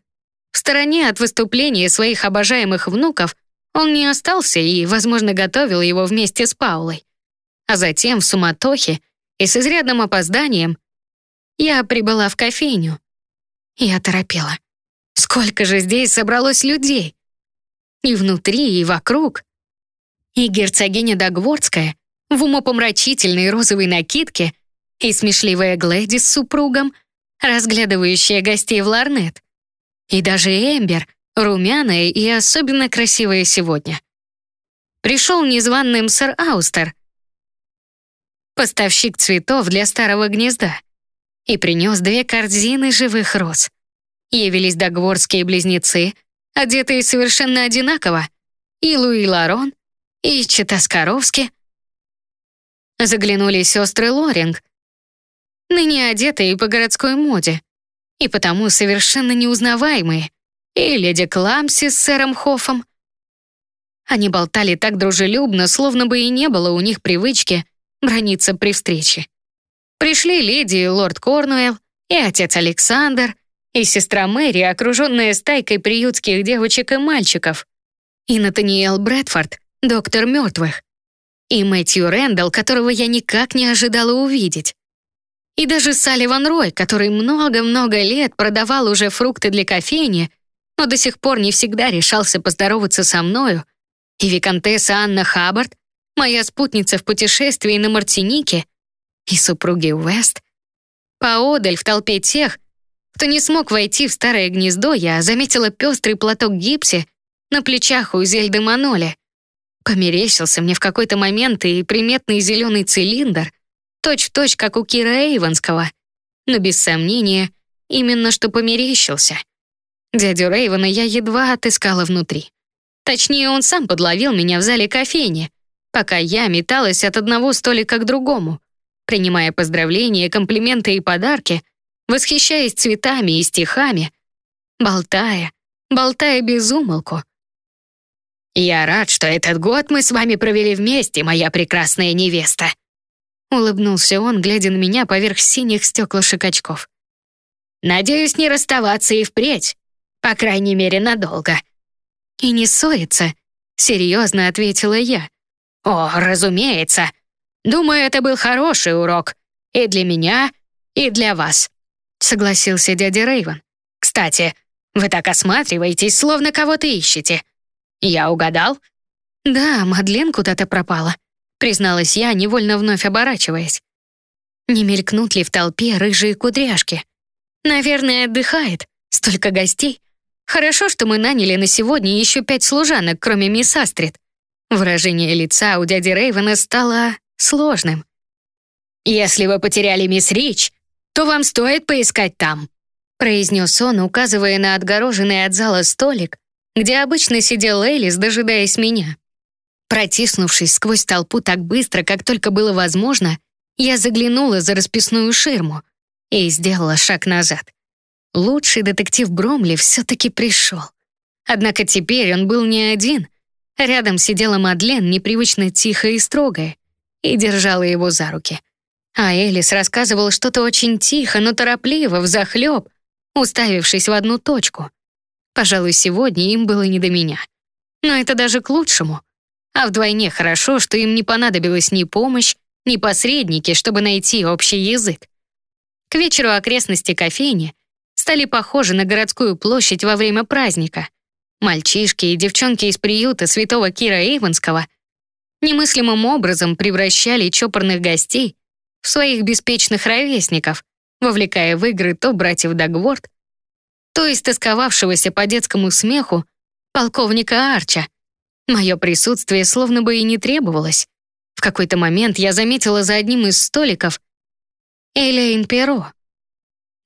в стороне от выступления своих обожаемых внуков он не остался и, возможно, готовил его вместе с Паулой. А затем в суматохе и с изрядным опозданием я прибыла в кофейню. Я торопела. Сколько же здесь собралось людей? И внутри, и вокруг. И герцогиня Дагвордская в умопомрачительной розовой накидке и смешливая Глэди с супругом, разглядывающая гостей в ларнет. И даже Эмбер, румяная и особенно красивая сегодня. Пришел незваным сэр Аустер, поставщик цветов для старого гнезда, и принес две корзины живых роз. Явились догворские близнецы, одетые совершенно одинаково, и Луи Ларон, и Читаскоровски. Заглянули сестры Лоринг, ныне одетые по городской моде, и потому совершенно неузнаваемые, и леди Кламси с сэром Хоффом. Они болтали так дружелюбно, словно бы и не было у них привычки брониться при встрече. Пришли леди и лорд Корнуэлл, и отец Александр, и сестра Мэри, окруженная стайкой приютских девочек и мальчиков, и Натаниэл Брэдфорд, доктор мертвых, и Мэтью Рэндалл, которого я никак не ожидала увидеть. И даже Салливан Рой, который много-много лет продавал уже фрукты для кофейни, но до сих пор не всегда решался поздороваться со мною, и виконтесса Анна Хаббард, моя спутница в путешествии на Мартинике, и супруги Уэст. Поодаль в толпе тех, кто не смог войти в старое гнездо, я заметила пестрый платок гипси на плечах у Зельды Маноли. Померещился мне в какой-то момент и приметный зеленый цилиндр, точь-в-точь, точь, как у Кира Эйвонского. Но без сомнения, именно что померещился. Дядю Рейвана я едва отыскала внутри. Точнее, он сам подловил меня в зале кофейни, пока я металась от одного столика к другому, принимая поздравления, комплименты и подарки, восхищаясь цветами и стихами, болтая, болтая без умолку. «Я рад, что этот год мы с вами провели вместе, моя прекрасная невеста», улыбнулся он, глядя на меня поверх синих стеклышек очков. «Надеюсь, не расставаться и впредь, по крайней мере, надолго». «И не ссориться», — серьезно ответила я. «О, разумеется. Думаю, это был хороший урок. И для меня, и для вас», — согласился дядя Рейвен. «Кстати, вы так осматриваетесь, словно кого-то ищете. Я угадал?» «Да, Мадлен куда-то пропала», — призналась я, невольно вновь оборачиваясь. Не мелькнут ли в толпе рыжие кудряшки? Наверное, отдыхает. Столько гостей. Хорошо, что мы наняли на сегодня еще пять служанок, кроме мисс Астрид. Выражение лица у дяди Рейвена стало сложным. «Если вы потеряли мисс Рич, то вам стоит поискать там», произнес он, указывая на отгороженный от зала столик, где обычно сидел Элис, дожидаясь меня. Протиснувшись сквозь толпу так быстро, как только было возможно, я заглянула за расписную ширму и сделала шаг назад. Лучший детектив Бромли все-таки пришел. Однако теперь он был не один. Рядом сидела Мадлен, непривычно тихая и строгая, и держала его за руки. А Элис рассказывал что-то очень тихо, но торопливо, взахлеб, уставившись в одну точку. Пожалуй, сегодня им было не до меня. Но это даже к лучшему. А вдвойне хорошо, что им не понадобилась ни помощь, ни посредники, чтобы найти общий язык. К вечеру окрестности кофейни стали похожи на городскую площадь во время праздника. Мальчишки и девчонки из приюта святого Кира Эйвонского немыслимым образом превращали чопорных гостей в своих беспечных ровесников, вовлекая в игры то братьев Дагворд, то истосковавшегося по детскому смеху полковника Арча. Мое присутствие словно бы и не требовалось. В какой-то момент я заметила за одним из столиков Элейн Перо.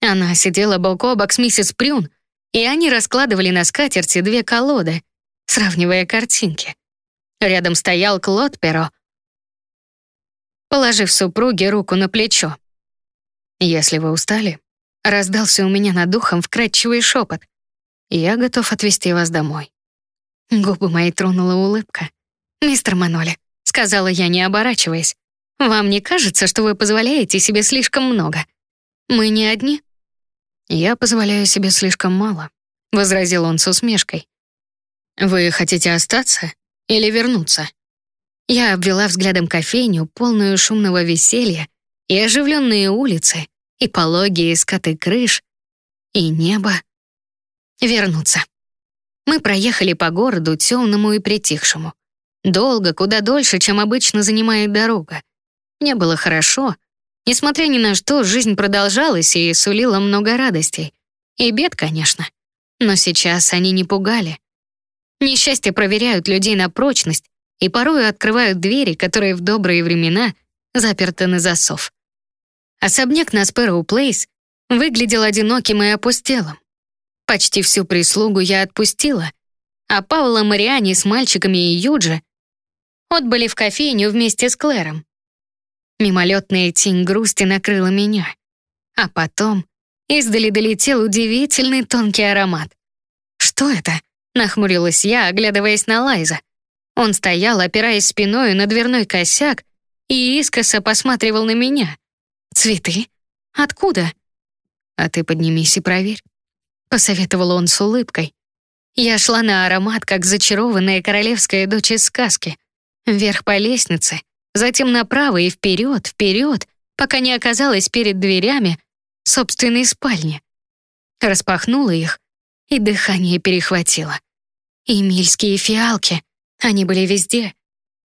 Она сидела бок о бок с миссис Прюн, и они раскладывали на скатерти две колоды, сравнивая картинки. Рядом стоял Клод Перо. положив супруге руку на плечо. «Если вы устали», — раздался у меня над духом вкрадчивый шепот. «Я готов отвезти вас домой». Губы мои тронула улыбка. «Мистер Маноли», — сказала я, не оборачиваясь, «вам не кажется, что вы позволяете себе слишком много? Мы не одни?» «Я позволяю себе слишком мало», — возразил он с усмешкой. «Вы хотите остаться или вернуться?» Я обвела взглядом кофейню, полную шумного веселья, и оживленные улицы, и пологие скаты крыш, и небо. Вернуться. Мы проехали по городу темному и притихшему. Долго, куда дольше, чем обычно занимает дорога. Мне было хорошо. Несмотря ни на что, жизнь продолжалась и сулила много радостей. И бед, конечно. Но сейчас они не пугали. Несчастья проверяют людей на прочность и порой открывают двери, которые в добрые времена заперты на засов. Особняк на Спэроу Плейс выглядел одиноким и опустелым. Почти всю прислугу я отпустила, а Паула Мариани с мальчиками и Юджи отбыли в кофейню вместе с Клэром. Мимолетная тень грусти накрыла меня. А потом издали долетел удивительный тонкий аромат. «Что это?» — нахмурилась я, оглядываясь на Лайза. Он стоял, опираясь спиной на дверной косяк и искоса посматривал на меня. «Цветы? Откуда?» «А ты поднимись и проверь», — посоветовал он с улыбкой. Я шла на аромат, как зачарованная королевская дочь из сказки. Вверх по лестнице, затем направо и вперед, вперед, пока не оказалась перед дверями собственной спальни. Распахнула их, и дыхание перехватило. Эмильские фиалки, они были везде.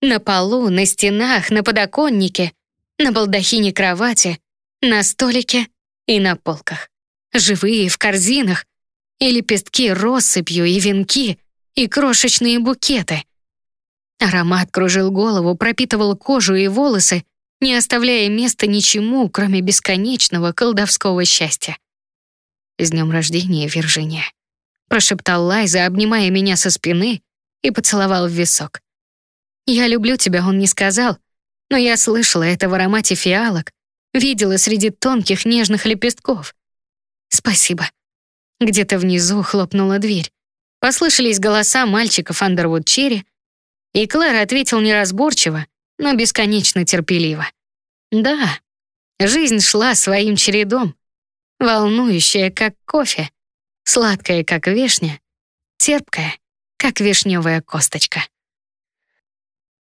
На полу, на стенах, на подоконнике, на балдахине кровати, на столике и на полках. Живые, в корзинах, и лепестки россыпью, и венки, и крошечные букеты. Аромат кружил голову, пропитывал кожу и волосы, не оставляя места ничему, кроме бесконечного колдовского счастья. «С днем рождения, Виржиния!» прошептал Лайза, обнимая меня со спины и поцеловал в висок. «Я люблю тебя», он не сказал, но я слышала это в аромате фиалок, видела среди тонких нежных лепестков. «Спасибо». Где-то внизу хлопнула дверь. Послышались голоса мальчиков Андервуд Черри, и Клэр ответил неразборчиво, но бесконечно терпеливо. «Да, жизнь шла своим чередом, волнующая, как кофе, сладкая, как вишня, терпкая, как вишневая косточка.